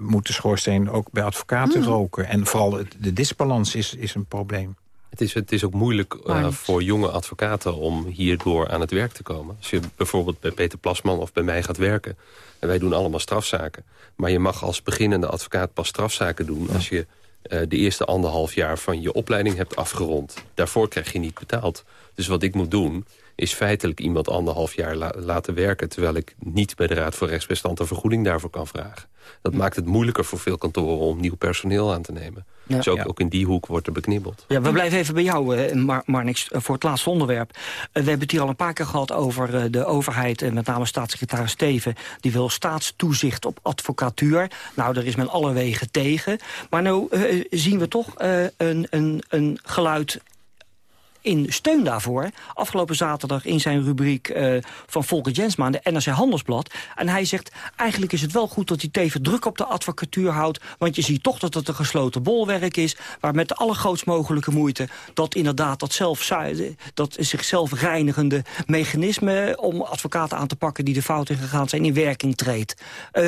moet de schoorsteen ook bij advocaten mm. roken. En vooral de disbalans is, is een probleem. Het is, het is ook moeilijk uh, voor jonge advocaten om hierdoor aan het werk te komen. Als je bijvoorbeeld bij Peter Plasman of bij mij gaat werken... en wij doen allemaal strafzaken. Maar je mag als beginnende advocaat pas strafzaken doen... als je uh, de eerste anderhalf jaar van je opleiding hebt afgerond. Daarvoor krijg je niet betaald. Dus wat ik moet doen is feitelijk iemand anderhalf jaar laten werken... terwijl ik niet bij de Raad voor Rechtsbestand een vergoeding daarvoor kan vragen. Dat maakt het moeilijker voor veel kantoren om nieuw personeel aan te nemen. Ja. Dus ook, ook, in die hoek wordt er beknibbeld. Ja, we blijven even bij jou, eh, Mar Marnix, eh, voor het laatste onderwerp. Eh, we hebben het hier al een paar keer gehad over de overheid... en met name staatssecretaris Steven. Die wil staatstoezicht op advocatuur. Nou, daar is men alle wegen tegen. Maar nu zien we toch een, een, een geluid in steun daarvoor. Afgelopen zaterdag in zijn rubriek uh, van Volker Jensma, de NRC Handelsblad. En hij zegt, eigenlijk is het wel goed dat hij teven druk op de advocatuur houdt. Want je ziet toch dat het een gesloten bolwerk is. Waar met de allergrootst mogelijke moeite dat inderdaad dat, zelf, dat zichzelf reinigende mechanisme... om advocaten aan te pakken die de fout in gegaan zijn in werking treedt. Uh,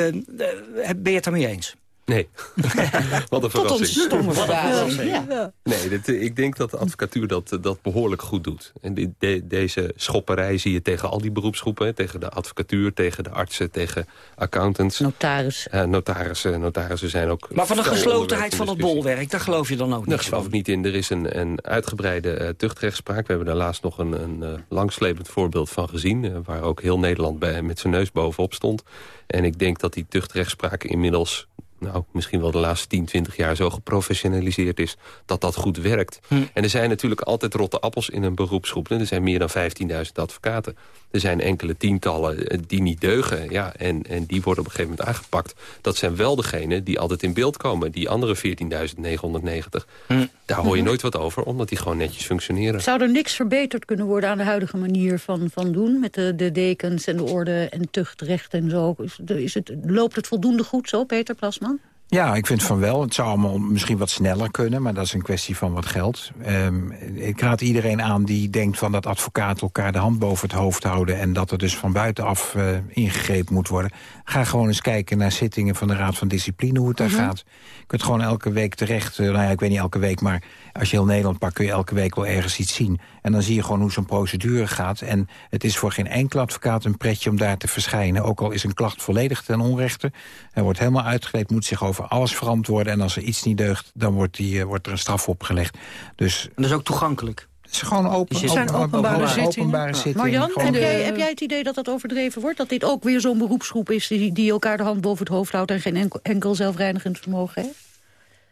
ben je het daarmee eens? Nee. Wat een verrassing. Tot een verrassing. Ja. Nee, dit, ik denk dat de advocatuur dat, dat behoorlijk goed doet. En die, de, deze schopperij zie je tegen al die beroepsgroepen. Tegen de advocatuur, tegen de artsen, tegen accountants. Notaris. Uh, notarissen, notarissen zijn ook... Maar van de geslotenheid van het bolwerk, daar geloof je dan ook niet Daar geloof ik niet in. Er is een, een uitgebreide uh, tuchtrechtspraak. We hebben daar laatst nog een, een uh, langslepend voorbeeld van gezien. waar ook heel Nederland bij, met zijn neus bovenop stond. En ik denk dat die tuchtrechtspraak inmiddels nou, misschien wel de laatste 10, 20 jaar zo geprofessionaliseerd is... dat dat goed werkt. Hm. En er zijn natuurlijk altijd rotte appels in een beroepsgroep. Er zijn meer dan 15.000 advocaten. Er zijn enkele tientallen eh, die niet deugen. Ja, en, en die worden op een gegeven moment aangepakt. Dat zijn wel degenen die altijd in beeld komen. Die andere 14.990. Hm. Daar hoor je nooit wat over, omdat die gewoon netjes functioneren. Zou er niks verbeterd kunnen worden aan de huidige manier van, van doen? Met de, de dekens en de orde en tuchtrecht en zo. Is, is het, loopt het voldoende goed zo, Peter Plasman? Ja, ik vind van wel. Het zou allemaal misschien wat sneller kunnen, maar dat is een kwestie van wat geld. Um, ik raad iedereen aan die denkt van dat advocaten elkaar de hand boven het hoofd houden... en dat er dus van buitenaf uh, ingegrepen moet worden. Ga gewoon eens kijken naar zittingen van de Raad van Discipline, hoe het daar mhm. gaat. Je kunt gewoon elke week terecht, uh, nou ja, ik weet niet elke week... maar als je heel Nederland pakt kun je elke week wel ergens iets zien. En dan zie je gewoon hoe zo'n procedure gaat. En het is voor geen enkele advocaat een pretje om daar te verschijnen. Ook al is een klacht volledig ten onrechte. Hij wordt helemaal uitgeleid, moet zich over alles verantwoorden. En als er iets niet deugt, dan wordt, die, uh, wordt er een straf opgelegd. Dus, en dat is ook toegankelijk? Het is gewoon open, dus zijn openbare, zittingen. Openbare zittingen. Marjan, heb jij, heb jij het idee dat dat overdreven wordt? Dat dit ook weer zo'n beroepsgroep is die, die elkaar de hand boven het hoofd houdt... en geen enkel, enkel zelfreinigend vermogen heeft?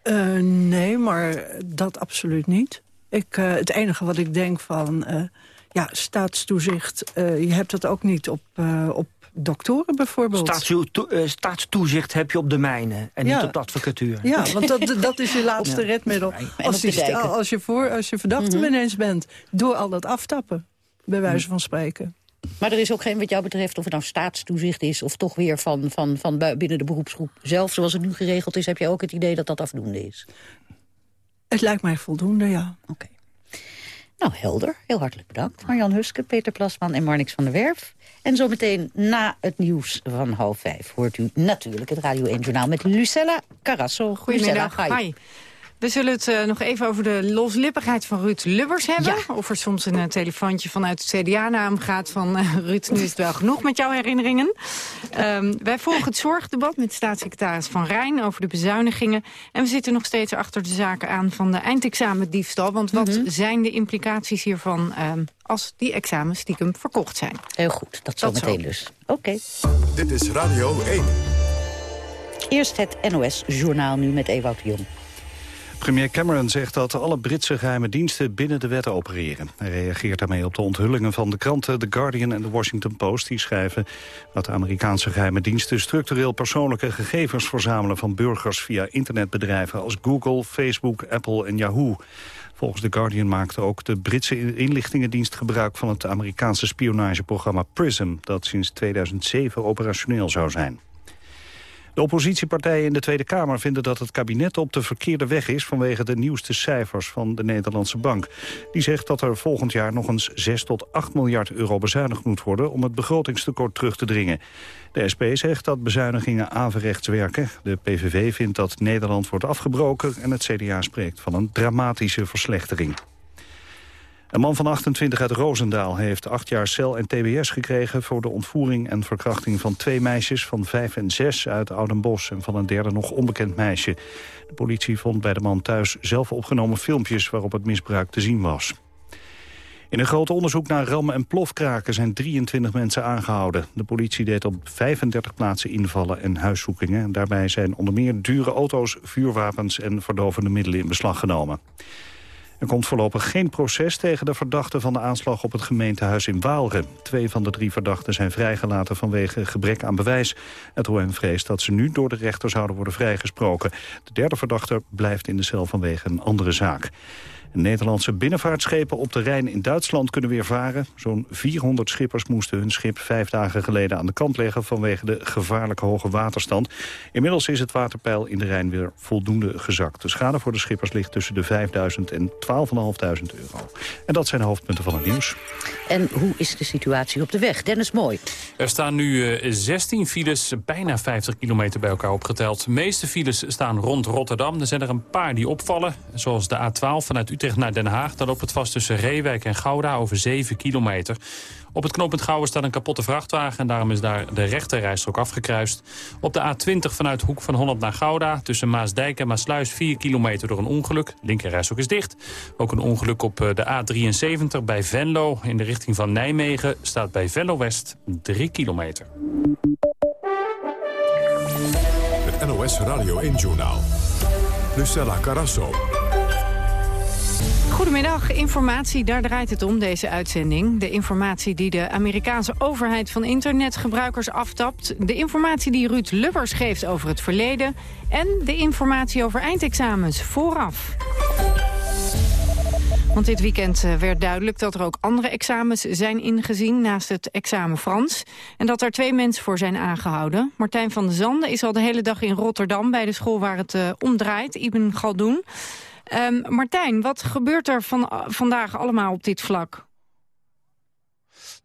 Uh, nee, maar dat absoluut niet. Ik, uh, het enige wat ik denk van... Uh, ja, staatstoezicht, je hebt dat ook niet op, op doktoren bijvoorbeeld. Staatsto staatstoezicht heb je op de mijnen en niet op de advocatuur. Ja, want dat, dat is je laatste redmiddel. Als, je, als, je voor, als je verdachte mm -hmm. ineens bent, door al dat aftappen, bij wijze van spreken. Maar er is ook geen, wat jou betreft, of het nou staatstoezicht is... of toch weer van, van, van binnen de beroepsgroep zelf, zoals het nu geregeld is... heb je ook het idee dat dat afdoende is? Het lijkt mij voldoende, ja. Oké. Nou, helder. Heel hartelijk bedankt. Marjan Huske, Peter Plasman en Marnix van der Werf. En zometeen na het nieuws van half vijf... hoort u natuurlijk het Radio 1 Journaal met Lucella Carrasso. Goedemiddag. Lucella, hi. We zullen het uh, nog even over de loslippigheid van Ruud Lubbers hebben. Ja. Of er soms een uh, telefoontje vanuit het CDA naar hem gaat van... Uh, Ruud, nu is het wel genoeg met jouw herinneringen. Um, wij volgen het zorgdebat met staatssecretaris Van Rijn over de bezuinigingen. En we zitten nog steeds achter de zaken aan van de eindexamendiefstal. Want wat mm -hmm. zijn de implicaties hiervan um, als die examens stiekem verkocht zijn? Heel goed, dat zo meteen dus. Oké. Okay. Dit is Radio 1. Eerst het NOS-journaal nu met Ewout Jong. Premier Cameron zegt dat alle Britse geheime diensten binnen de wet opereren. Hij reageert daarmee op de onthullingen van de kranten The Guardian en The Washington Post... die schrijven dat de Amerikaanse geheime diensten structureel persoonlijke gegevens verzamelen van burgers via internetbedrijven als Google, Facebook, Apple en Yahoo. Volgens The Guardian maakte ook de Britse inlichtingendienst gebruik van het Amerikaanse spionageprogramma PRISM... dat sinds 2007 operationeel zou zijn. De oppositiepartijen in de Tweede Kamer vinden dat het kabinet op de verkeerde weg is vanwege de nieuwste cijfers van de Nederlandse Bank. Die zegt dat er volgend jaar nog eens 6 tot 8 miljard euro bezuinigd moet worden om het begrotingstekort terug te dringen. De SP zegt dat bezuinigingen averechts werken. De PVV vindt dat Nederland wordt afgebroken en het CDA spreekt van een dramatische verslechtering. Een man van 28 uit Roosendaal heeft acht jaar cel en tbs gekregen... voor de ontvoering en verkrachting van twee meisjes van vijf en zes uit Oudenbosch... en van een derde nog onbekend meisje. De politie vond bij de man thuis zelf opgenomen filmpjes... waarop het misbruik te zien was. In een groot onderzoek naar rammen en plofkraken zijn 23 mensen aangehouden. De politie deed op 35 plaatsen invallen en huiszoekingen. Daarbij zijn onder meer dure auto's, vuurwapens en verdovende middelen in beslag genomen. Er komt voorlopig geen proces tegen de verdachten van de aanslag op het gemeentehuis in Waalre. Twee van de drie verdachten zijn vrijgelaten vanwege gebrek aan bewijs. Het OM vreest dat ze nu door de rechter zouden worden vrijgesproken. De derde verdachte blijft in de cel vanwege een andere zaak. Nederlandse binnenvaartschepen op de Rijn in Duitsland kunnen weer varen. Zo'n 400 schippers moesten hun schip vijf dagen geleden aan de kant leggen... vanwege de gevaarlijke hoge waterstand. Inmiddels is het waterpeil in de Rijn weer voldoende gezakt. De schade voor de schippers ligt tussen de 5.000 en 12.500 euro. En dat zijn de hoofdpunten van het nieuws. En hoe is de situatie op de weg? Dennis Mooi. Er staan nu 16 files, bijna 50 kilometer bij elkaar opgeteld. De meeste files staan rond Rotterdam. Er zijn er een paar die opvallen, zoals de A12 vanuit Utrecht naar Den Haag. Dan loopt het vast tussen Reewijk en Gouda over 7 kilometer. Op het knooppunt Gouwen staat een kapotte vrachtwagen... en daarom is daar de rechterrijstrook afgekruist. Op de A20 vanuit Hoek van Holland naar Gouda... tussen Maasdijk en Maasluis 4 kilometer door een ongeluk. Linkerrijstrook is dicht. Ook een ongeluk op de A73 bij Venlo in de richting van Nijmegen... staat bij Venlo West 3 kilometer. Het NOS Radio 1-journaal. Lucella Carasso. Goedemiddag, informatie, daar draait het om, deze uitzending. De informatie die de Amerikaanse overheid van internetgebruikers aftapt. De informatie die Ruud Lubbers geeft over het verleden. En de informatie over eindexamens vooraf. Want dit weekend werd duidelijk dat er ook andere examens zijn ingezien... naast het examen Frans. En dat er twee mensen voor zijn aangehouden. Martijn van der Zanden is al de hele dag in Rotterdam... bij de school waar het uh, om draait, Ibn Galdoen. Um, Martijn, wat gebeurt er van, vandaag allemaal op dit vlak?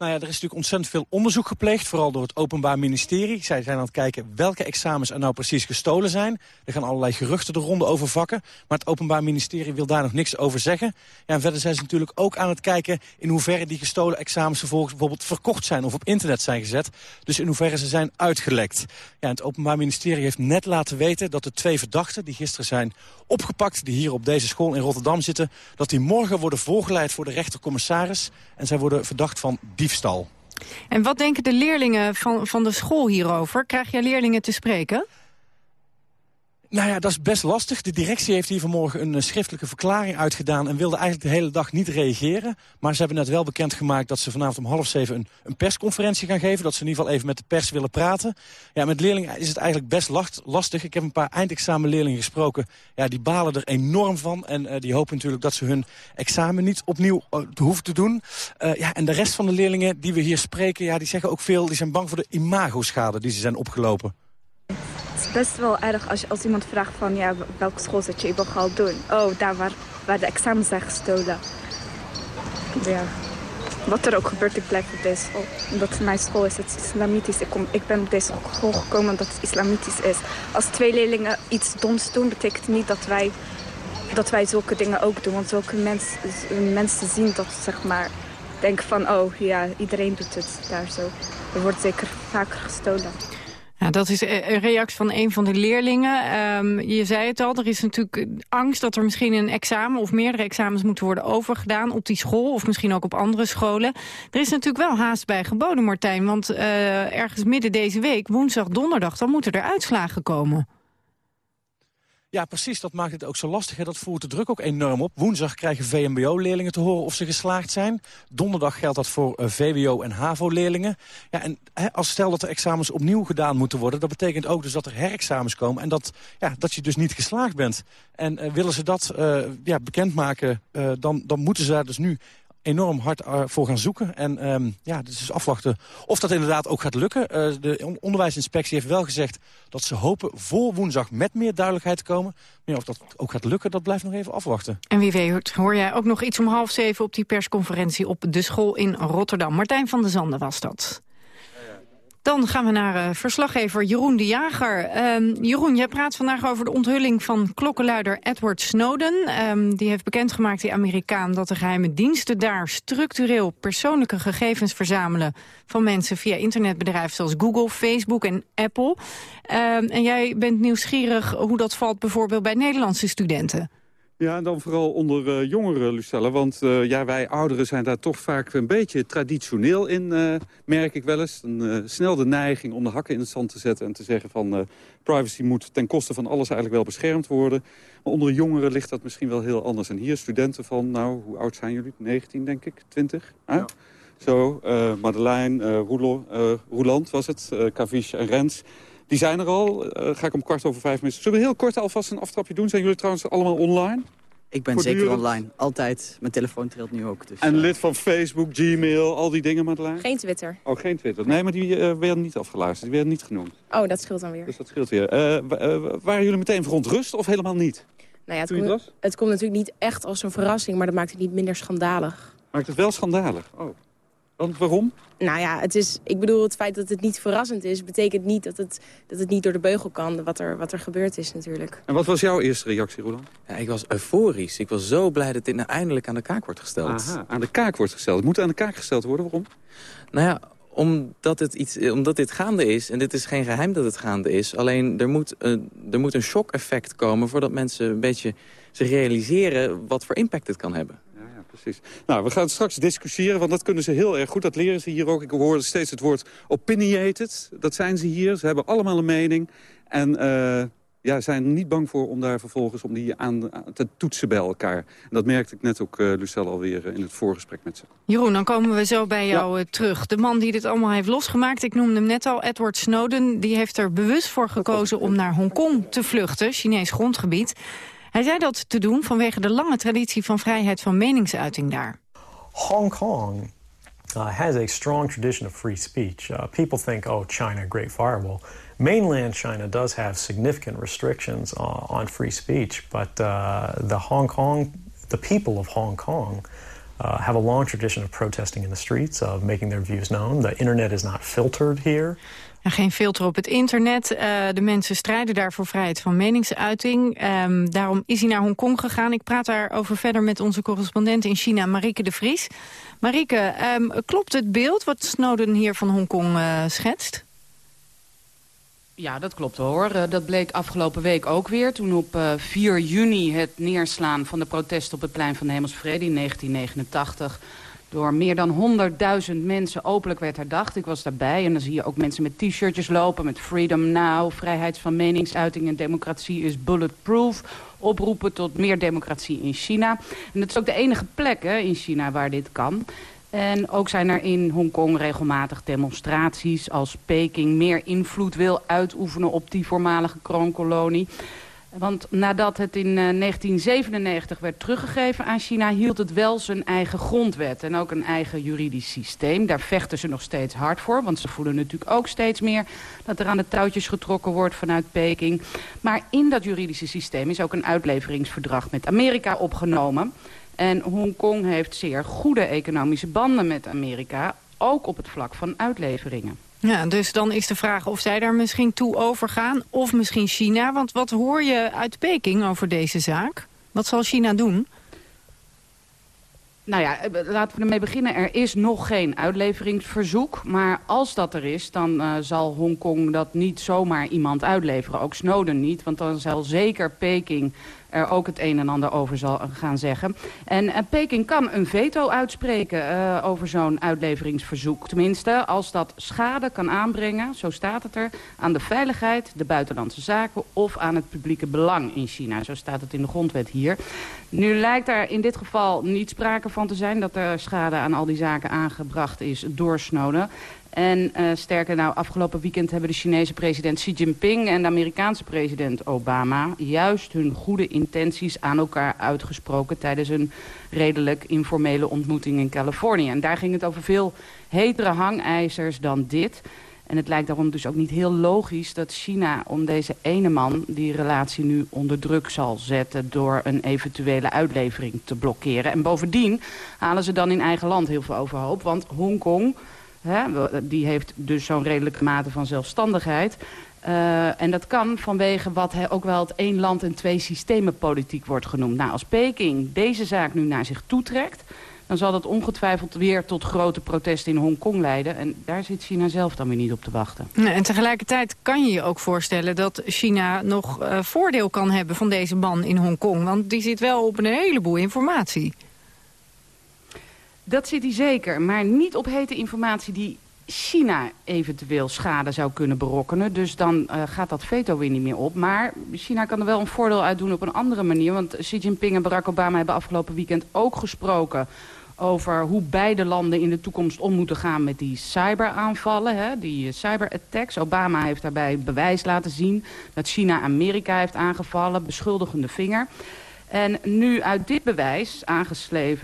Nou ja, er is natuurlijk ontzettend veel onderzoek gepleegd, vooral door het Openbaar Ministerie. Zij zijn aan het kijken welke examens er nou precies gestolen zijn. Er gaan allerlei geruchten de ronde over vakken, maar het Openbaar Ministerie wil daar nog niks over zeggen. Ja, en verder zijn ze natuurlijk ook aan het kijken in hoeverre die gestolen examens vervolgens bijvoorbeeld verkocht zijn of op internet zijn gezet. Dus in hoeverre ze zijn uitgelekt. Ja, het Openbaar Ministerie heeft net laten weten dat de twee verdachten die gisteren zijn opgepakt, die hier op deze school in Rotterdam zitten, dat die morgen worden voorgeleid voor de rechtercommissaris en zij worden verdacht van diefstal. En wat denken de leerlingen van, van de school hierover? Krijg jij leerlingen te spreken? Nou ja, dat is best lastig. De directie heeft hier vanmorgen een schriftelijke verklaring uitgedaan... en wilde eigenlijk de hele dag niet reageren. Maar ze hebben net wel bekendgemaakt dat ze vanavond om half zeven... Een, een, persconferentie gaan geven. Dat ze in ieder geval even met de pers willen praten. Ja, met leerlingen is het eigenlijk best lastig. Ik heb een paar eindexamenleerlingen gesproken. Ja, die balen er enorm van. En uh, die hopen natuurlijk dat ze hun examen niet opnieuw uh, hoeven te doen. Ja, en de rest van de leerlingen die we hier spreken... Ja, die zeggen ook veel, die zijn bang voor de imagoschade die ze zijn opgelopen. Best wel erg als, als iemand vraagt van ja, welke school zit je Ibn Galdoen? Oh, daar waar, waar de examens zijn gestolen. Ja. Wat er ook gebeurt, ik blijf op deze school. Omdat mijn school is, het is islamitisch. Ik, kom, ik ben op deze school gekomen omdat het islamitisch is. Als twee leerlingen iets doms doen, betekent niet dat wij dat wij zulke dingen ook doen. Want zulke mensen, mensen zien dat, zeg maar, denken van, oh ja, iedereen doet het daar zo. Er wordt zeker vaker gestolen. Ja, dat is een reactie van een van de leerlingen. Ehm, je zei het al, er is natuurlijk angst dat er misschien een examen... of meerdere examens moeten worden overgedaan op die school... of misschien ook op andere scholen. Er is natuurlijk wel haast bij geboden, Martijn. Want uh, ergens midden deze week, woensdag, donderdag... dan moeten er uitslagen komen. Ja, precies. Dat maakt het ook zo lastig. Hè. Dat voert de druk ook enorm op. Woensdag krijgen VMBO-leerlingen te horen of ze geslaagd zijn. Donderdag geldt dat voor uh, VWO- en HAVO-leerlingen. Ja, en hè, als stel dat er examens opnieuw gedaan moeten worden... dat betekent ook dus dat er herexamens komen... en dat, ja, dat je dus niet geslaagd bent. En uh, willen ze dat uh, ja, bekendmaken, dan, dan moeten ze daar dus nu enorm hard uh, voor gaan zoeken. En um, ja, dus afwachten of dat inderdaad ook gaat lukken. Uh, de onderwijsinspectie heeft wel gezegd dat ze hopen voor woensdag met meer duidelijkheid te komen. Maar of dat ook gaat lukken, dat blijft nog even afwachten. En wie weet hoor jij ook nog iets om half zeven op die persconferentie op de school in Rotterdam. Martijn van der Zanden was dat. Dan gaan we naar uh, verslaggever Jeroen de Jager. Uh, Jeroen, jij praat vandaag over de onthulling van klokkenluider Edward Snowden. Um, die heeft bekendgemaakt, die Amerikaan, dat de geheime diensten daar structureel persoonlijke gegevens verzamelen van mensen via internetbedrijven zoals Google, Facebook en Apple. Um, en jij bent nieuwsgierig hoe dat valt bijvoorbeeld bij Nederlandse studenten. Ja, en dan vooral onder uh, jongeren, Lucelle. Want uh, ja, wij ouderen zijn daar toch vaak een beetje traditioneel in, uh, merk ik wel eens. Een snel de neiging om de hakken in het zand te zetten en te zeggen van... privacy moet ten koste van alles eigenlijk wel beschermd worden. Maar onder jongeren ligt dat misschien wel heel anders. En hier studenten van, nou, hoe oud zijn jullie? 19, denk ik, 20? Ja. Zo, Madeleine, Roeland was het, Cavish en Rens... Die zijn er al. Uh, ga ik om kwart over vijf minuten. Zullen we heel kort alvast een aftrapje doen? Zijn jullie trouwens allemaal online? Ik ben zeker online. Altijd. Mijn telefoon trilt nu ook. Dus, en lid van Facebook, Gmail, al die dingen, Madeleine? Geen Twitter. Oh, geen Twitter. Nee, maar die uh, werden niet afgeluisterd. Die werden niet genoemd. Oh, dat scheelt dan weer. Dus dat scheelt weer. Uh, waren jullie meteen verontrust of helemaal niet? Nou ja, het, komt, het komt natuurlijk niet echt als een verrassing, maar dat maakt het niet minder schandalig. Maakt het wel schandalig? Oh. Want waarom? Nou ja, het is, ik bedoel, het feit dat het niet verrassend is... betekent niet dat het, dat het niet door de beugel kan wat er, wat er gebeurd is natuurlijk. En wat was jouw eerste reactie, Roland? Ja, ik was euforisch. Ik was zo blij dat dit nou eindelijk aan de kaak wordt gesteld. Aha, aan de kaak wordt gesteld. Het moet aan de kaak gesteld worden. Waarom? Nou ja, omdat, het iets, omdat dit gaande is. En dit is geen geheim dat het gaande is. Alleen er moet, uh, er moet een shock-effect komen... voordat mensen een beetje zich realiseren wat voor impact het kan hebben precies. Nou, we gaan straks discussiëren, want dat kunnen ze heel erg goed. Dat leren ze hier ook. Ik hoor steeds het woord opinionated. Dat zijn ze hier. Ze hebben allemaal een mening. En uh, ja, zijn niet bang voor om daar vervolgens om die aan, te toetsen bij elkaar. En dat merkte ik net ook, uh, Lucelle, alweer uh, in het voorgesprek met ze. Jeroen, dan komen we zo bij jou ja. terug. De man die dit allemaal heeft losgemaakt, ik noemde hem net al, Edward Snowden... die heeft er bewust voor gekozen om naar Hongkong te vluchten, Chinees grondgebied. Hij zei dat te doen vanwege de lange traditie van vrijheid van meningsuiting daar. Hong Kong uh, has a strong tradition of free speech. Uh, people think, oh, China, great firewall. Mainland China does have significant restrictions uh, on free speech, but uh, the Hong Kong, the people of Hong Kong, uh, have a long tradition of protesting in the streets, of making their views known. The internet is not filtered here. Geen filter op het internet. Uh, de mensen strijden daar voor vrijheid van meningsuiting. Um, daarom is hij naar Hongkong gegaan. Ik praat daarover verder met onze correspondent in China, Marike de Vries. Marike, um, klopt het beeld wat Snowden hier van Hongkong uh, schetst? Ja, dat klopt hoor. Uh, dat bleek afgelopen week ook weer. Toen op 4 juni het neerslaan van de protesten op het Plein van de Hemelsvrede in 1989 door meer dan 100.000 mensen openlijk werd herdacht. Ik was daarbij en dan zie je ook mensen met t-shirtjes lopen... met Freedom Now, vrijheid van meningsuiting en democratie is bulletproof... oproepen tot meer democratie in China. En dat is ook de enige plek hè, in China waar dit kan... En ook zijn er in Hongkong regelmatig demonstraties als Peking meer invloed wil uitoefenen op die voormalige kroonkolonie. Want nadat het in 1997 eh, werd teruggegeven aan China... hield het wel zijn eigen grondwet en ook een eigen juridisch systeem. Daar vechten ze nog steeds hard voor, want ze voelen natuurlijk ook steeds meer... dat er aan de touwtjes getrokken wordt vanuit Peking. Maar in dat juridische systeem is ook een uitleveringsverdrag met Amerika opgenomen. En Hongkong heeft zeer goede economische banden met Amerika... ook op het vlak van uitleveringen. Ja, dus dan is de vraag of zij daar misschien toe overgaan. Of misschien China. Want wat hoor je uit Peking over deze zaak? Wat zal China doen? Nou ja, eh, laten we ermee beginnen. Er is nog geen uitleveringsverzoek. Maar als dat er is, dan uh, zal Hongkong dat niet zomaar iemand uitleveren. Ook Snowden niet, want dan zal zeker Peking er ook het een en ander over zal gaan zeggen. En uh, Peking kan een veto uitspreken uh, over zo'n uitleveringsverzoek. Tenminste, als dat schade kan aanbrengen, zo staat het er... aan de veiligheid, de buitenlandse zaken of aan het publieke belang in China. Zo staat het in de grondwet hier. Nu lijkt er in dit geval niet sprake van te zijn... dat er schade aan al die zaken aangebracht is door Snowden. En uh, sterker nou, afgelopen weekend hebben de Chinese president Xi Jinping en de Amerikaanse president Obama juist hun goede intenties aan elkaar uitgesproken tijdens een redelijk informele ontmoeting in Californië. En daar ging het over veel hetere hangijzers dan dit. En het lijkt daarom dus ook niet heel logisch dat China om deze ene man die relatie nu onder druk zal zetten door een eventuele uitlevering te blokkeren. En bovendien halen ze dan in eigen land heel veel overhoop, want Hongkong Hè, die heeft dus zo'n redelijke mate van zelfstandigheid. Uh, en dat kan vanwege wat he, ook wel het één land en twee systemen politiek wordt genoemd. Nou, als Peking deze zaak nu naar zich toetrekt... dan zal dat ongetwijfeld weer tot grote protesten in Hongkong leiden. En daar zit China zelf dan weer niet op te wachten. En tegelijkertijd kan je je ook voorstellen dat China nog uh, voordeel kan hebben van deze man in Hongkong. Want die zit wel op een heleboel informatie. Dat zit hij zeker, maar niet op hete informatie die China eventueel schade zou kunnen berokkenen. Dus dan uh, gaat dat veto weer niet meer op. Maar China kan er wel een voordeel uit doen op een andere manier. Want Xi Jinping en Barack Obama hebben afgelopen weekend ook gesproken over hoe beide landen in de toekomst om moeten gaan met die cyberaanvallen, hè, die cyberattacks. Obama heeft daarbij bewijs laten zien dat China Amerika heeft aangevallen, beschuldigende vinger. En nu uit dit bewijs,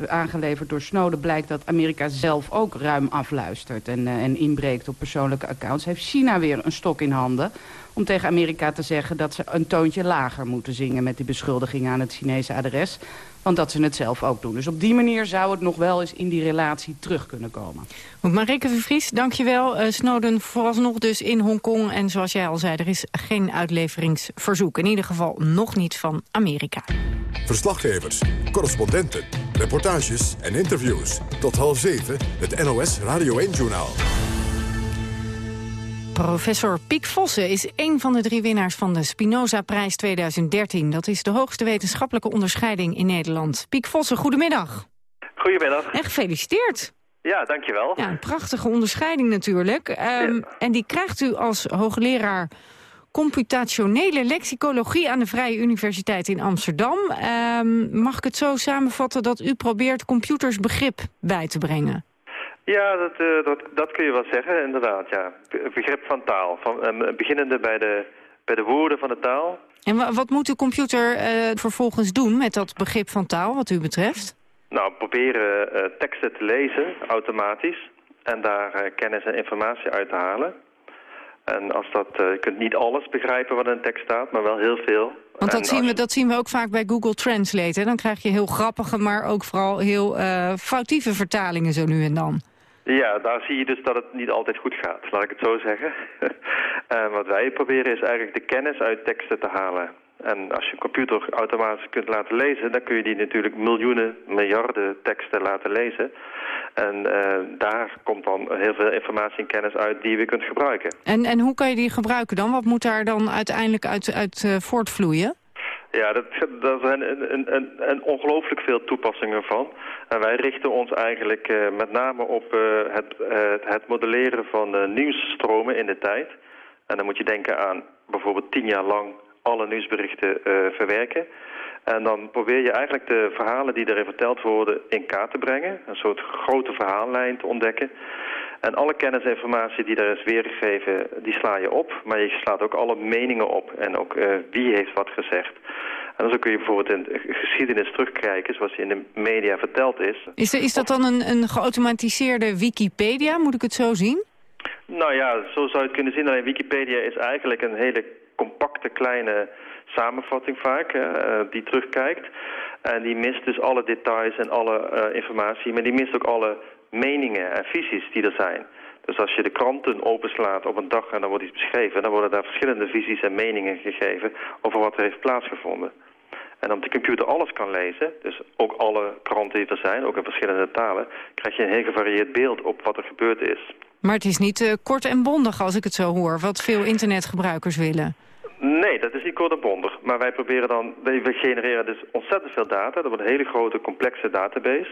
aangeleverd door Snowden... blijkt dat Amerika zelf ook ruim afluistert en, uh, en inbreekt op persoonlijke accounts... heeft China weer een stok in handen om tegen Amerika te zeggen... dat ze een toontje lager moeten zingen met die beschuldigingen aan het Chinese adres. Want dat ze het zelf ook doen. Dus op die manier zou het nog wel eens in die relatie terug kunnen komen. Goed, Marike Vervries, dankjewel. Uh, Snowden vooralsnog dus in Hongkong. En zoals jij al zei, er is geen uitleveringsverzoek. In ieder geval nog niet van Amerika. Verslaggevers, correspondenten, reportages en interviews. Tot half zeven, het NOS Radio 1-journaal. Professor Piek Vossen is een van de drie winnaars van de Spinoza-prijs 2013. Dat is de hoogste wetenschappelijke onderscheiding in Nederland. Piek Vossen, goedemiddag. Goedemiddag. En gefeliciteerd. Ja, dankjewel. Ja, een prachtige onderscheiding natuurlijk. Um, ja. En die krijgt u als hoogleraar computationele lexicologie aan de Vrije Universiteit in Amsterdam. Um, mag ik het zo samenvatten dat u probeert computers begrip bij te brengen? Ja, dat, uh, dat, dat kun je wel zeggen, inderdaad. Ja. Begrip van taal, van, uh, beginnende bij de, bij de woorden van de taal. En wat moet de computer uh, vervolgens doen met dat begrip van taal, wat u betreft? Nou, proberen teksten te lezen, automatisch. En daar kennis en informatie uit te halen. En als dat, je kunt niet alles begrijpen wat in een tekst staat, maar wel heel veel. Want dat, zien we, dat zien we ook vaak bij Google Translate. Hè? Dan krijg je heel grappige, maar ook vooral heel foutieve vertalingen zo nu en dan. Ja, daar zie je dus dat het niet altijd goed gaat, laat ik het zo zeggen. en wat wij proberen is eigenlijk de kennis uit teksten te halen. En als je een computer automatisch kunt laten lezen... dan kun je die natuurlijk miljoenen, miljarden teksten laten lezen. En uh, daar komt dan heel veel informatie en kennis uit die je kunt gebruiken. En, en hoe kan je die gebruiken dan? Wat moet daar dan uiteindelijk uit, uit uh, voortvloeien? Ja, dat, dat zijn een, een, ongelooflijk veel toepassingen van. En wij richten ons eigenlijk uh, met name op uh, het, uh, het modelleren van nieuwsstromen in de tijd. En dan moet je denken aan bijvoorbeeld tien jaar lang alle nieuwsberichten verwerken. En dan probeer je eigenlijk de verhalen die erin verteld worden in kaart te brengen. Een soort grote verhaallijn te ontdekken. En alle kennis en informatie die daar is weergegeven, die sla je op. Maar je slaat ook alle meningen op en ook uh, wie heeft wat gezegd. En zo kun je bijvoorbeeld in de geschiedenis terugkijken, zoals in de media verteld is. Is, er, is dat dan een, een geautomatiseerde Wikipedia, moet ik het zo zien? Nou ja, zo zou je het kunnen zien. Alleen Wikipedia is eigenlijk een hele compacte kleine samenvatting vaak, uh, die terugkijkt. En die mist dus alle details en alle uh, informatie, maar die mist ook alle meningen en visies die er zijn. Dus als je de kranten openslaat op een dag en dan wordt iets beschreven... dan worden daar verschillende visies en meningen gegeven over wat er heeft plaatsgevonden. En omdat de computer alles kan lezen, dus ook alle kranten die er zijn, ook in verschillende talen, krijg je een heel gevarieerd beeld op wat er gebeurd is. Maar het is niet uh, kort en bondig als ik het zo hoor, wat veel internetgebruikers willen. Nee, dat is niet kort en bondig. Maar wij proberen dan, we genereren dus ontzettend veel data. Dat wordt een hele grote, complexe database.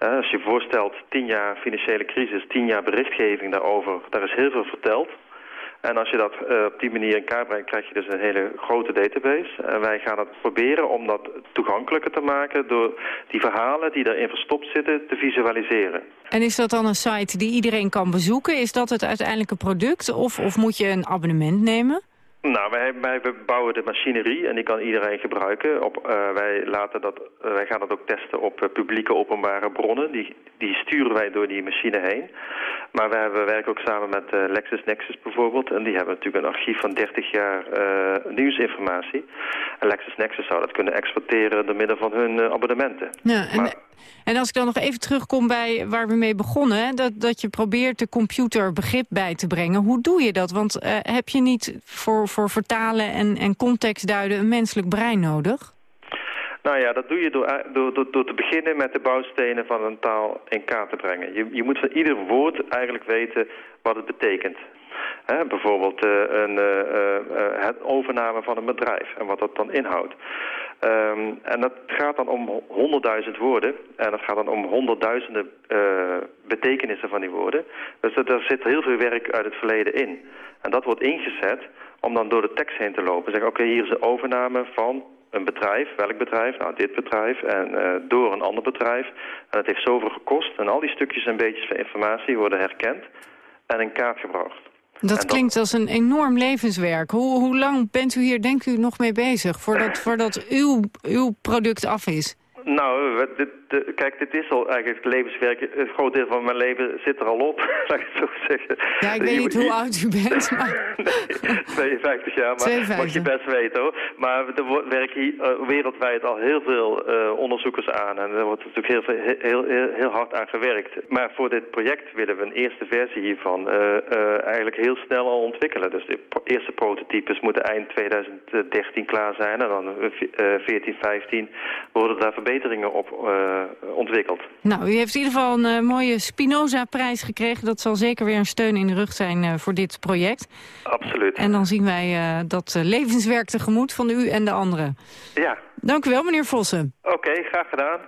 Als je voorstelt, tien jaar financiële crisis, tien jaar berichtgeving daarover, daar is heel veel verteld. En als je dat uh, op die manier in kaart brengt, krijg je dus een hele grote database. En wij gaan het proberen om dat toegankelijker te maken door die verhalen die daarin verstopt zitten te visualiseren. En is dat dan een site die iedereen kan bezoeken? Is dat het uiteindelijke product of, of moet je een abonnement nemen? Nou, wij, wij bouwen de machinerie en die kan iedereen gebruiken. Op, uh, wij, laten dat, uh, wij gaan dat ook testen op uh, publieke openbare bronnen. Die, die sturen wij door die machine heen. Maar we, hebben, we werken ook samen met LexisNexis bijvoorbeeld. En die hebben natuurlijk een archief van 30 jaar nieuwsinformatie. En LexisNexis zou dat kunnen exporteren door middel van hun abonnementen. Ja, en... Maar, en als ik dan nog even terugkom bij waar we mee begonnen... dat, dat je probeert de computer begrip bij te brengen. Hoe doe je dat? Want uh, heb je niet voor, voor vertalen en, en context duiden een menselijk brein nodig? Nou ja, dat doe je door, door, door, door te beginnen met de bouwstenen van een taal in kaart te brengen. Je, je moet van ieder woord eigenlijk weten wat het betekent. Bijvoorbeeld uh, een uh, het overname van een bedrijf en wat dat dan inhoudt. Um, en dat gaat dan om honderdduizend woorden. En dat gaat dan om honderdduizenden uh, betekenissen van die woorden. Dus er zit heel veel werk uit het verleden in. En dat wordt ingezet om dan door de tekst heen te lopen. Zeggen, oké, hier is de overname van een bedrijf. Welk bedrijf? Nou, dit bedrijf. En uh, door een ander bedrijf. En dat heeft zoveel gekost. En al die stukjes en beetjes van informatie worden herkend en in kaart gebracht. Dat klinkt als een enorm levenswerk. Hoe, hoe lang bent u hier, denkt u, nog mee bezig... voordat, voordat uw, uw product af is? Nou, dit, de, kijk, dit is al eigenlijk levenswerk. Een groot deel van mijn leven zit er al op, laat ik het zo zeggen. Ja, ik weet niet hoe oud u bent, maar... nee, 52 jaar, maar 52. mag je best weten hoor. Maar er werken hier uh, wereldwijd al heel veel uh, onderzoekers aan. En er wordt natuurlijk heel, veel, heel, heel, heel, hard aan gewerkt. Maar voor dit project willen we een eerste versie hiervan uh, eigenlijk heel snel al ontwikkelen. Dus de eerste prototypes moeten eind 2013 klaar zijn. En dan 14, 15 worden daar verbeteringen op ontwikkeld. Nou, u heeft in ieder geval een uh, mooie Spinoza-prijs gekregen. Dat zal zeker weer een steun in de rug zijn uh, voor dit project. Absoluut. En dan zien wij dat levenswerk tegemoet van u en de anderen. Ja. Dank u wel, meneer Vossen. Oké, okay, graag gedaan.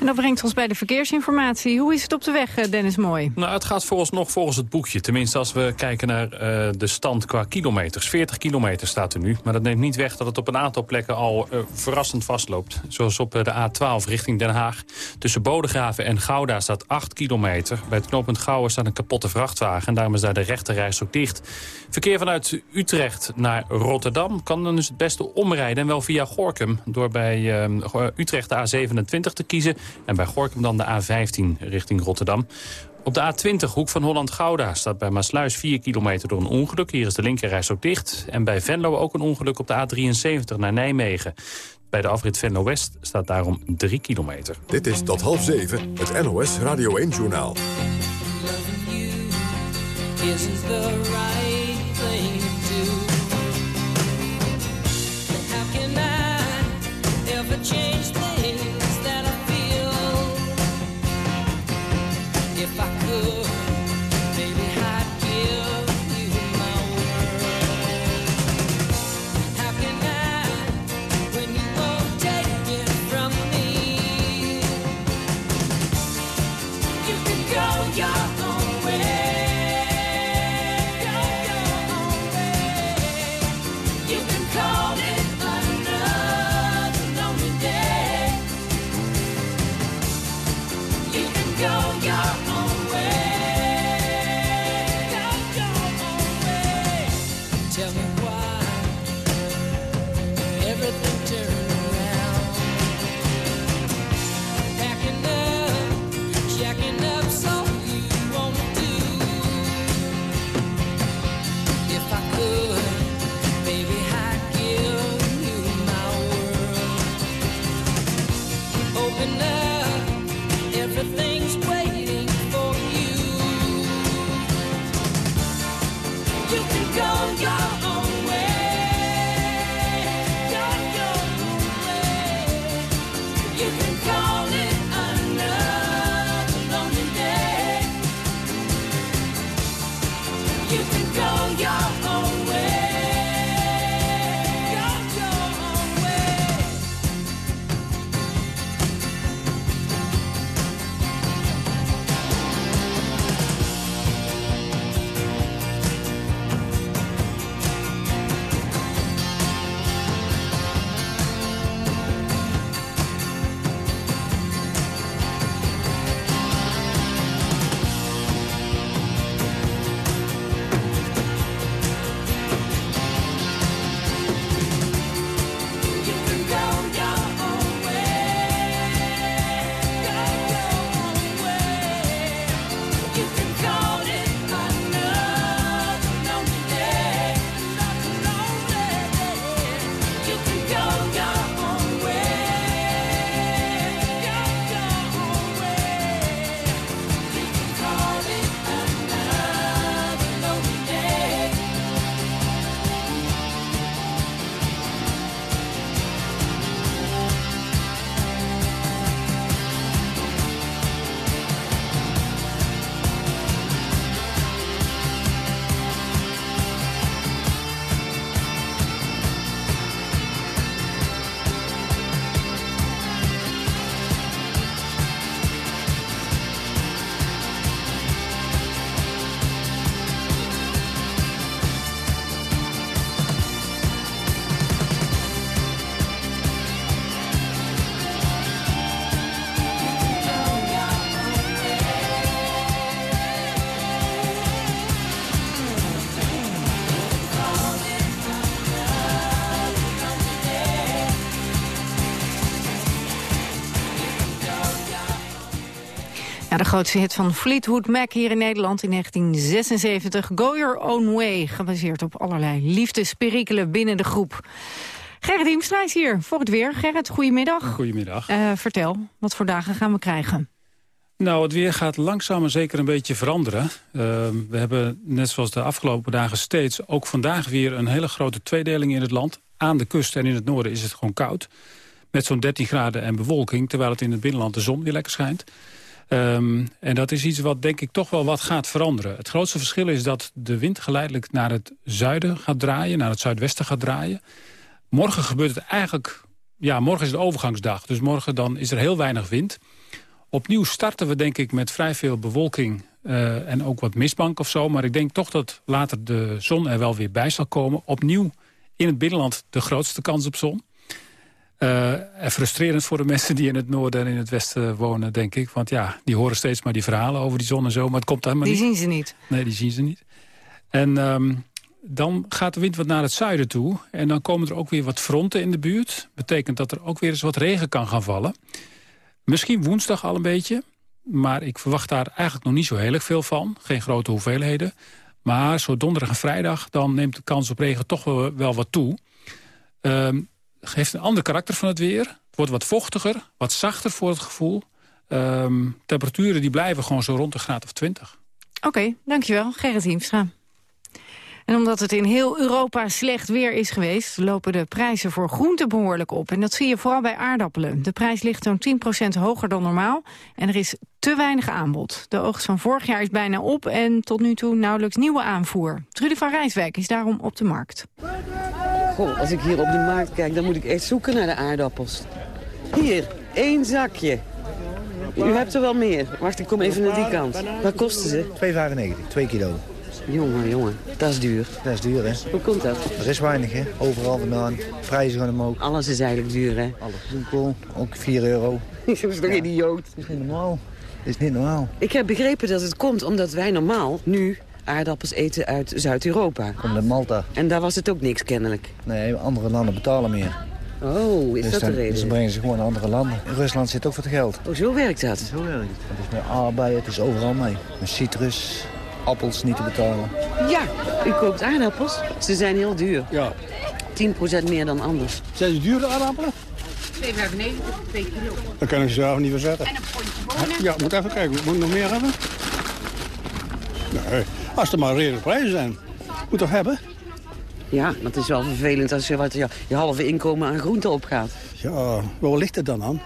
En dat brengt ons bij de verkeersinformatie. Hoe is het op de weg, Dennis Mooi? Nou, het gaat nog volgens het boekje. Tenminste, als we kijken naar uh, de stand qua kilometers. 40 kilometer staat er nu. Maar dat neemt niet weg dat het op een aantal plekken al uh, verrassend vastloopt. Zoals op de A12 richting Den Haag. Tussen Bodegraven en Gouda staat 8 kilometer. Bij het knooppunt Gouwen staat een kapotte vrachtwagen. En daarom is daar de rechterreis ook dicht. Verkeer vanuit Utrecht naar Rotterdam kan dan dus het beste omrijden. En wel via Gorkum. Door bij Utrecht de A27 te kiezen en bij Gorkum dan de A15 richting Rotterdam. Op de A20, hoek van Holland-Gouda, staat bij Maasluis 4 kilometer door een ongeluk. Hier is de linkerreis ook dicht. En bij Venlo ook een ongeluk op de A73 naar Nijmegen. Bij de afrit Venlo-West staat daarom 3 kilometer. Dit is tot half 7, het NOS Radio 1-journaal. Grootste hit van Fleetwood Mac hier in Nederland in 1976. Go Your Own Way, gebaseerd op allerlei liefdesperikelen binnen de groep. Gerrit Hiemstra is hier voor het weer. Gerrit, goedemiddag. Goedemiddag. Uh, vertel, wat voor dagen gaan we krijgen? Nou, het weer gaat langzaam en zeker een beetje veranderen. Uh, we hebben, net zoals de afgelopen dagen steeds... ook vandaag weer een hele grote tweedeling in het land. Aan de kust en in het noorden is het gewoon koud. Met zo'n 13 graden en bewolking... terwijl het in het binnenland de zon weer lekker schijnt. Um, en dat is iets wat denk ik toch wel wat gaat veranderen. Het grootste verschil is dat de wind geleidelijk naar het zuiden gaat draaien... naar het zuidwesten gaat draaien. Morgen gebeurt het eigenlijk... Ja, morgen is de overgangsdag. Dus morgen dan is er heel weinig wind. Opnieuw starten we denk ik met vrij veel bewolking... Uh, en ook wat mistbank of zo. Maar ik denk toch dat later de zon er wel weer bij zal komen. Opnieuw in het binnenland de grootste kans op zon. Uh, en frustrerend voor de mensen die in het noorden en in het westen wonen, denk ik. Want ja, die horen steeds maar die verhalen over die zon en zo. Maar het komt helemaal die niet. Die zien ze niet. Nee, die zien ze niet. En um, dan gaat de wind wat naar het zuiden toe. En dan komen er ook weer wat fronten in de buurt. Betekent dat er ook weer eens wat regen kan gaan vallen. Misschien woensdag al een beetje. Maar ik verwacht daar eigenlijk nog niet zo heel erg veel van. Geen grote hoeveelheden. Maar zo donderdag en vrijdag... dan neemt de kans op regen toch wel, wel wat toe. Um, heeft een ander karakter van het weer. Het wordt wat vochtiger, wat zachter voor het gevoel. Um, temperaturen die blijven gewoon zo rond de graad of 20. Oké, okay, dankjewel. Gerrit Hiemstra. En omdat het in heel Europa slecht weer is geweest... lopen de prijzen voor groenten behoorlijk op. En dat zie je vooral bij aardappelen. De prijs ligt zo'n 10% hoger dan normaal. En er is te weinig aanbod. De oogst van vorig jaar is bijna op... en tot nu toe nauwelijks nieuwe aanvoer. Trudy van Rijswijk is daarom op de markt. Goh, als ik hier op de markt kijk, dan moet ik echt zoeken naar de aardappels. Hier, één zakje. U hebt er wel meer. Wacht, ik kom even naar die kant. Wat kosten ze? 2,95, 2 kilo. Jongen, jongen, dat is duur. Dat is duur, hè? Hoe komt dat? Er is weinig, hè? Overal vandaan. Prijzen gaan omhoog. Alles is eigenlijk duur, hè? Alles. Ook 4 euro. dat is toch ja. idioot? Dat is niet normaal. Dat is niet normaal. Ik heb begrepen dat het komt omdat wij normaal nu aardappels eten uit Zuid-Europa. Komt uit Malta. En daar was het ook niks kennelijk? Nee, andere landen betalen meer. Oh, is dus dat dan, de reden? Dus dan brengen ze gewoon naar andere landen. In Rusland zit ook voor het geld. Oh, zo werkt dat? Zo werkt het. Het is met aardbeien, het is overal mee. Met citrus, appels niet te betalen. Ja, u koopt aardappels. Ze zijn heel duur. Ja. 10% meer dan anders. Zijn ze duur, de aardappelen? 2,95, 2 kilo. Dan kan ik ze zelf niet verzetten. En een pondje bonen? Ja, moet even kijken. Moet ik nog meer hebben? Nee, als er maar redelijke prijzen zijn. Moet toch hebben? Ja, maar het is wel vervelend als je, wat, je, je halve inkomen aan groenten opgaat. Ja, waar ligt het dan aan?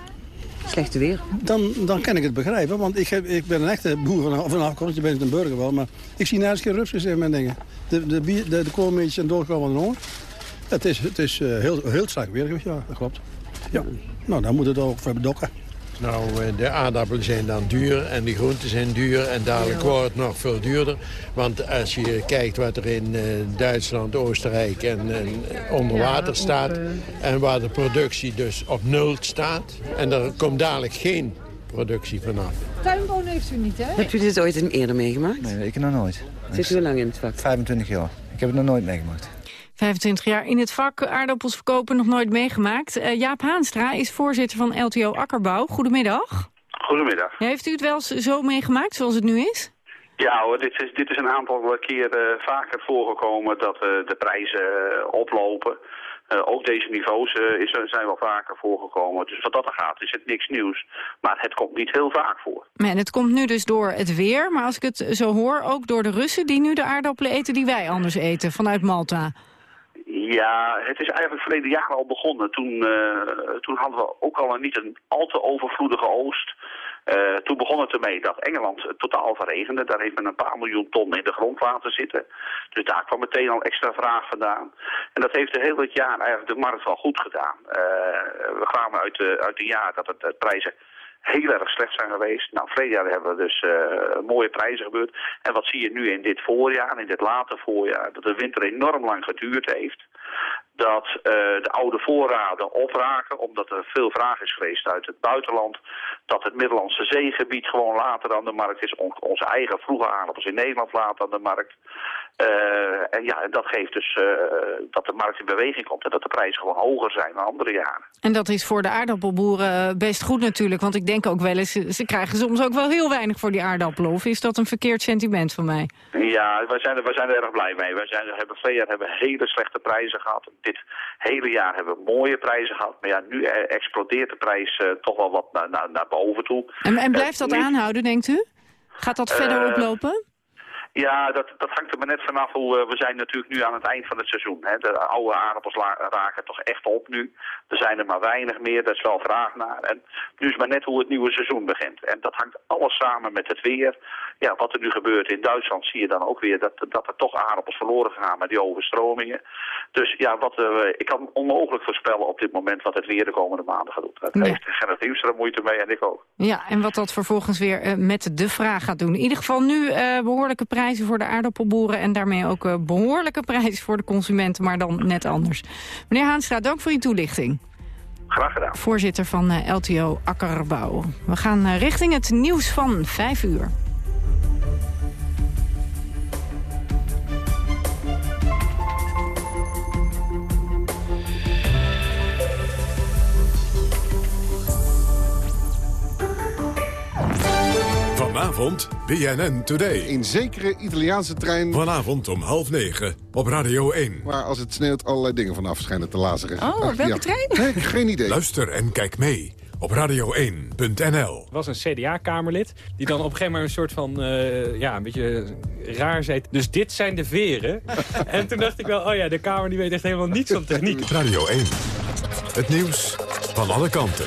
Slechte weer. Dan, dan kan ik het begrijpen, want ik, heb, ik ben een echte boer van, van afkomst. Je bent een burger wel, maar ik zie nergens geen rupsjes in mijn dingen. De, de, de, de, de zijn doorgekomen van de. Het is, het is uh, heel, heel sterk weer, ja, dat klopt. Ja, nou, dan moet het ook voor bedokken. Nou, de aardappelen zijn dan duur en de groenten zijn duur en dadelijk wordt het nog veel duurder. Want als je kijkt wat er in uh, Duitsland, Oostenrijk en, en onder water staat... en waar de productie dus op nul staat en er komt dadelijk geen productie vanaf. Tuinbonen heeft u niet, hè? Hebt u dit ooit eerder meegemaakt? Nee, ik nog nooit. Zit u al lang in het vak? 25 jaar. Ik heb het nog nooit meegemaakt. 25 jaar in het vak, aardappels verkopen, nog nooit meegemaakt. Uh, Jaap Haanstra is voorzitter van LTO Akkerbouw. Goedemiddag. Goedemiddag. Ja, heeft u het wel eens zo meegemaakt zoals het nu is? Ja hoor, dit is, dit is een aantal keren uh, vaker voorgekomen dat uh, de prijzen oplopen. ook deze niveaus is, zijn wel vaker voorgekomen. Dus wat dat er gaat is het niks nieuws. Maar het komt niet heel vaak voor. En het komt nu dus door het weer. Maar als ik het zo hoor, ook door de Russen die nu de aardappelen eten die wij anders eten vanuit Malta. Ja, het is eigenlijk verleden jaar al begonnen. Toen, uh, toen hadden we ook al een, niet een al te overvloedige oost. Uh, toen begon het ermee dat Engeland totaal verregende. Daar heeft men een paar miljoen ton in de grond laten zitten. Dus daar kwam meteen al extra vraag vandaan. En dat heeft de hele het jaar eigenlijk de markt wel goed gedaan. Uh, we kwamen uit de, uit de jaar dat het, prijzen heel erg slecht zijn geweest. Nou, verleden jaar hebben we dus uh, mooie prijzen gebeurd. En wat zie je nu in dit voorjaar, in dit late voorjaar, dat de winter enorm lang geduurd heeft. dat uh, de oude voorraden opraken, omdat er veel vraag is geweest uit het buitenland. Dat het Middellandse zeegebied gewoon later aan de markt is. onze eigen vroege aardappels in Nederland later aan de markt. Uh, en ja, dat geeft dus uh, dat de markt in beweging komt en dat de prijzen gewoon hoger zijn dan andere jaren. En dat is voor de aardappelboeren best goed natuurlijk, want ik denk ook wel eens, ze krijgen soms ook wel heel weinig voor die aardappelen. Of is dat een verkeerd sentiment van mij? Ja, wij zijn er, wij zijn er erg blij mee. Wij zijn, hebben twee jaar hebben hele slechte prijzen gehad. Dit hele jaar hebben we mooie prijzen gehad. Maar ja, nu explodeert de prijs uh, toch wel wat naar, naar, naar boven toe. En, en blijft dat aanhouden, denkt u? Gaat dat verder oplopen? Ja, dat, dat hangt er maar net vanaf hoe... Uh, we zijn natuurlijk nu aan het eind van het seizoen. Hè. De oude aardappels raken toch echt op nu. Er zijn er maar weinig meer, daar is wel vraag naar. En nu is maar net hoe het nieuwe seizoen begint. En dat hangt alles samen met het weer. Ja, wat er nu gebeurt in Duitsland zie je dan ook weer... dat, dat er toch aardappels verloren gaan met die overstromingen. Dus ja, wat, uh, ik kan onmogelijk voorspellen op dit moment... wat het weer de komende maanden gaat doen. Ja. heeft Gerrit Hiemstra moeite mee en ik ook. Ja, en wat dat vervolgens weer uh, met de vraag gaat doen. In ieder geval nu behoorlijke prijzen prijzen voor de aardappelboeren... en daarmee ook uh, behoorlijke prijzen voor de consumenten, maar dan net anders. Meneer Haanstra, dank voor uw toelichting. Graag gedaan. Voorzitter van uh, LTO Akkerbouw. We gaan uh, richting het nieuws van 5 uur. Vanavond BNN Today. Een zekere Italiaanse trein. Vanavond om half negen op Radio 1. Waar als het sneeuwt allerlei dingen vanaf schijnen te lazeren. Oh, Ach, welke trein? Nee, geen idee. Luister en kijk mee op radio1.nl. was een CDA-kamerlid die dan op een gegeven moment een soort van, uh, ja, een beetje raar zei. Dus dit zijn de veren. en toen dacht ik wel, oh ja, de Kamer die weet echt helemaal niets van techniek. Radio 1, het nieuws van alle kanten.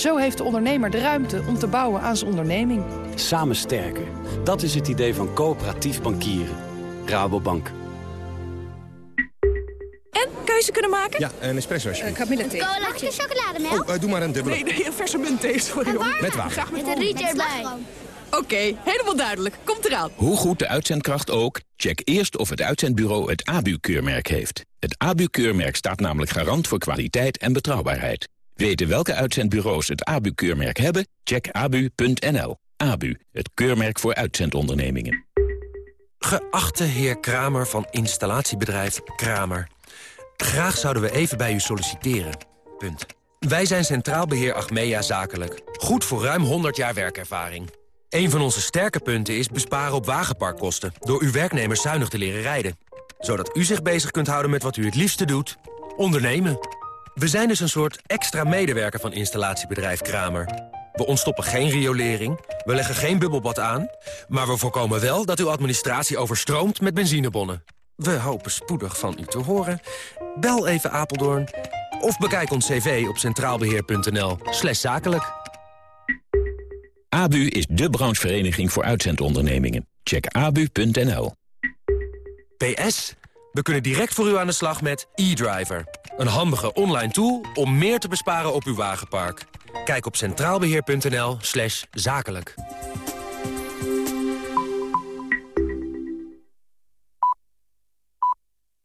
Zo heeft de ondernemer de ruimte om te bouwen aan zijn onderneming. Samen sterker. Dat is het idee van coöperatief bankieren. Rabobank. En? Keuze kunnen maken? Ja, een espresso alsjeblieft. Uh, kamillethee. Mag ik een chocolademelk? Oh, uh, doe maar een dubbele. Nee, nee, een verse muntthee, sorry hoor. Met water. Graag met, met een rietje erbij. Oké, okay, helemaal duidelijk. Komt eraan. Hoe goed de uitzendkracht ook, check eerst of het uitzendbureau het ABU-keurmerk heeft. Het ABU-keurmerk staat namelijk garant voor kwaliteit en betrouwbaarheid. Weten welke uitzendbureaus het ABU-keurmerk hebben? Check abu.nl. ABU, het keurmerk voor uitzendondernemingen. Geachte heer Kramer van installatiebedrijf Kramer. Graag zouden we even bij u solliciteren. Punt. Wij zijn Centraal Beheer Achmea Zakelijk. Goed voor ruim 100 jaar werkervaring. Een van onze sterke punten is besparen op wagenparkkosten... door uw werknemers zuinig te leren rijden. Zodat u zich bezig kunt houden met wat u het liefste doet. Ondernemen. We zijn dus een soort extra medewerker van installatiebedrijf Kramer. We ontstoppen geen riolering, we leggen geen bubbelbad aan... maar we voorkomen wel dat uw administratie overstroomt met benzinebonnen. We hopen spoedig van u te horen. Bel even Apeldoorn of bekijk ons cv op centraalbeheer.nl zakelijk. ABU is de branchevereniging voor uitzendondernemingen. Check abu.nl. PS, we kunnen direct voor u aan de slag met e-driver... Een handige online tool om meer te besparen op uw wagenpark. Kijk op centraalbeheer.nl zakelijk.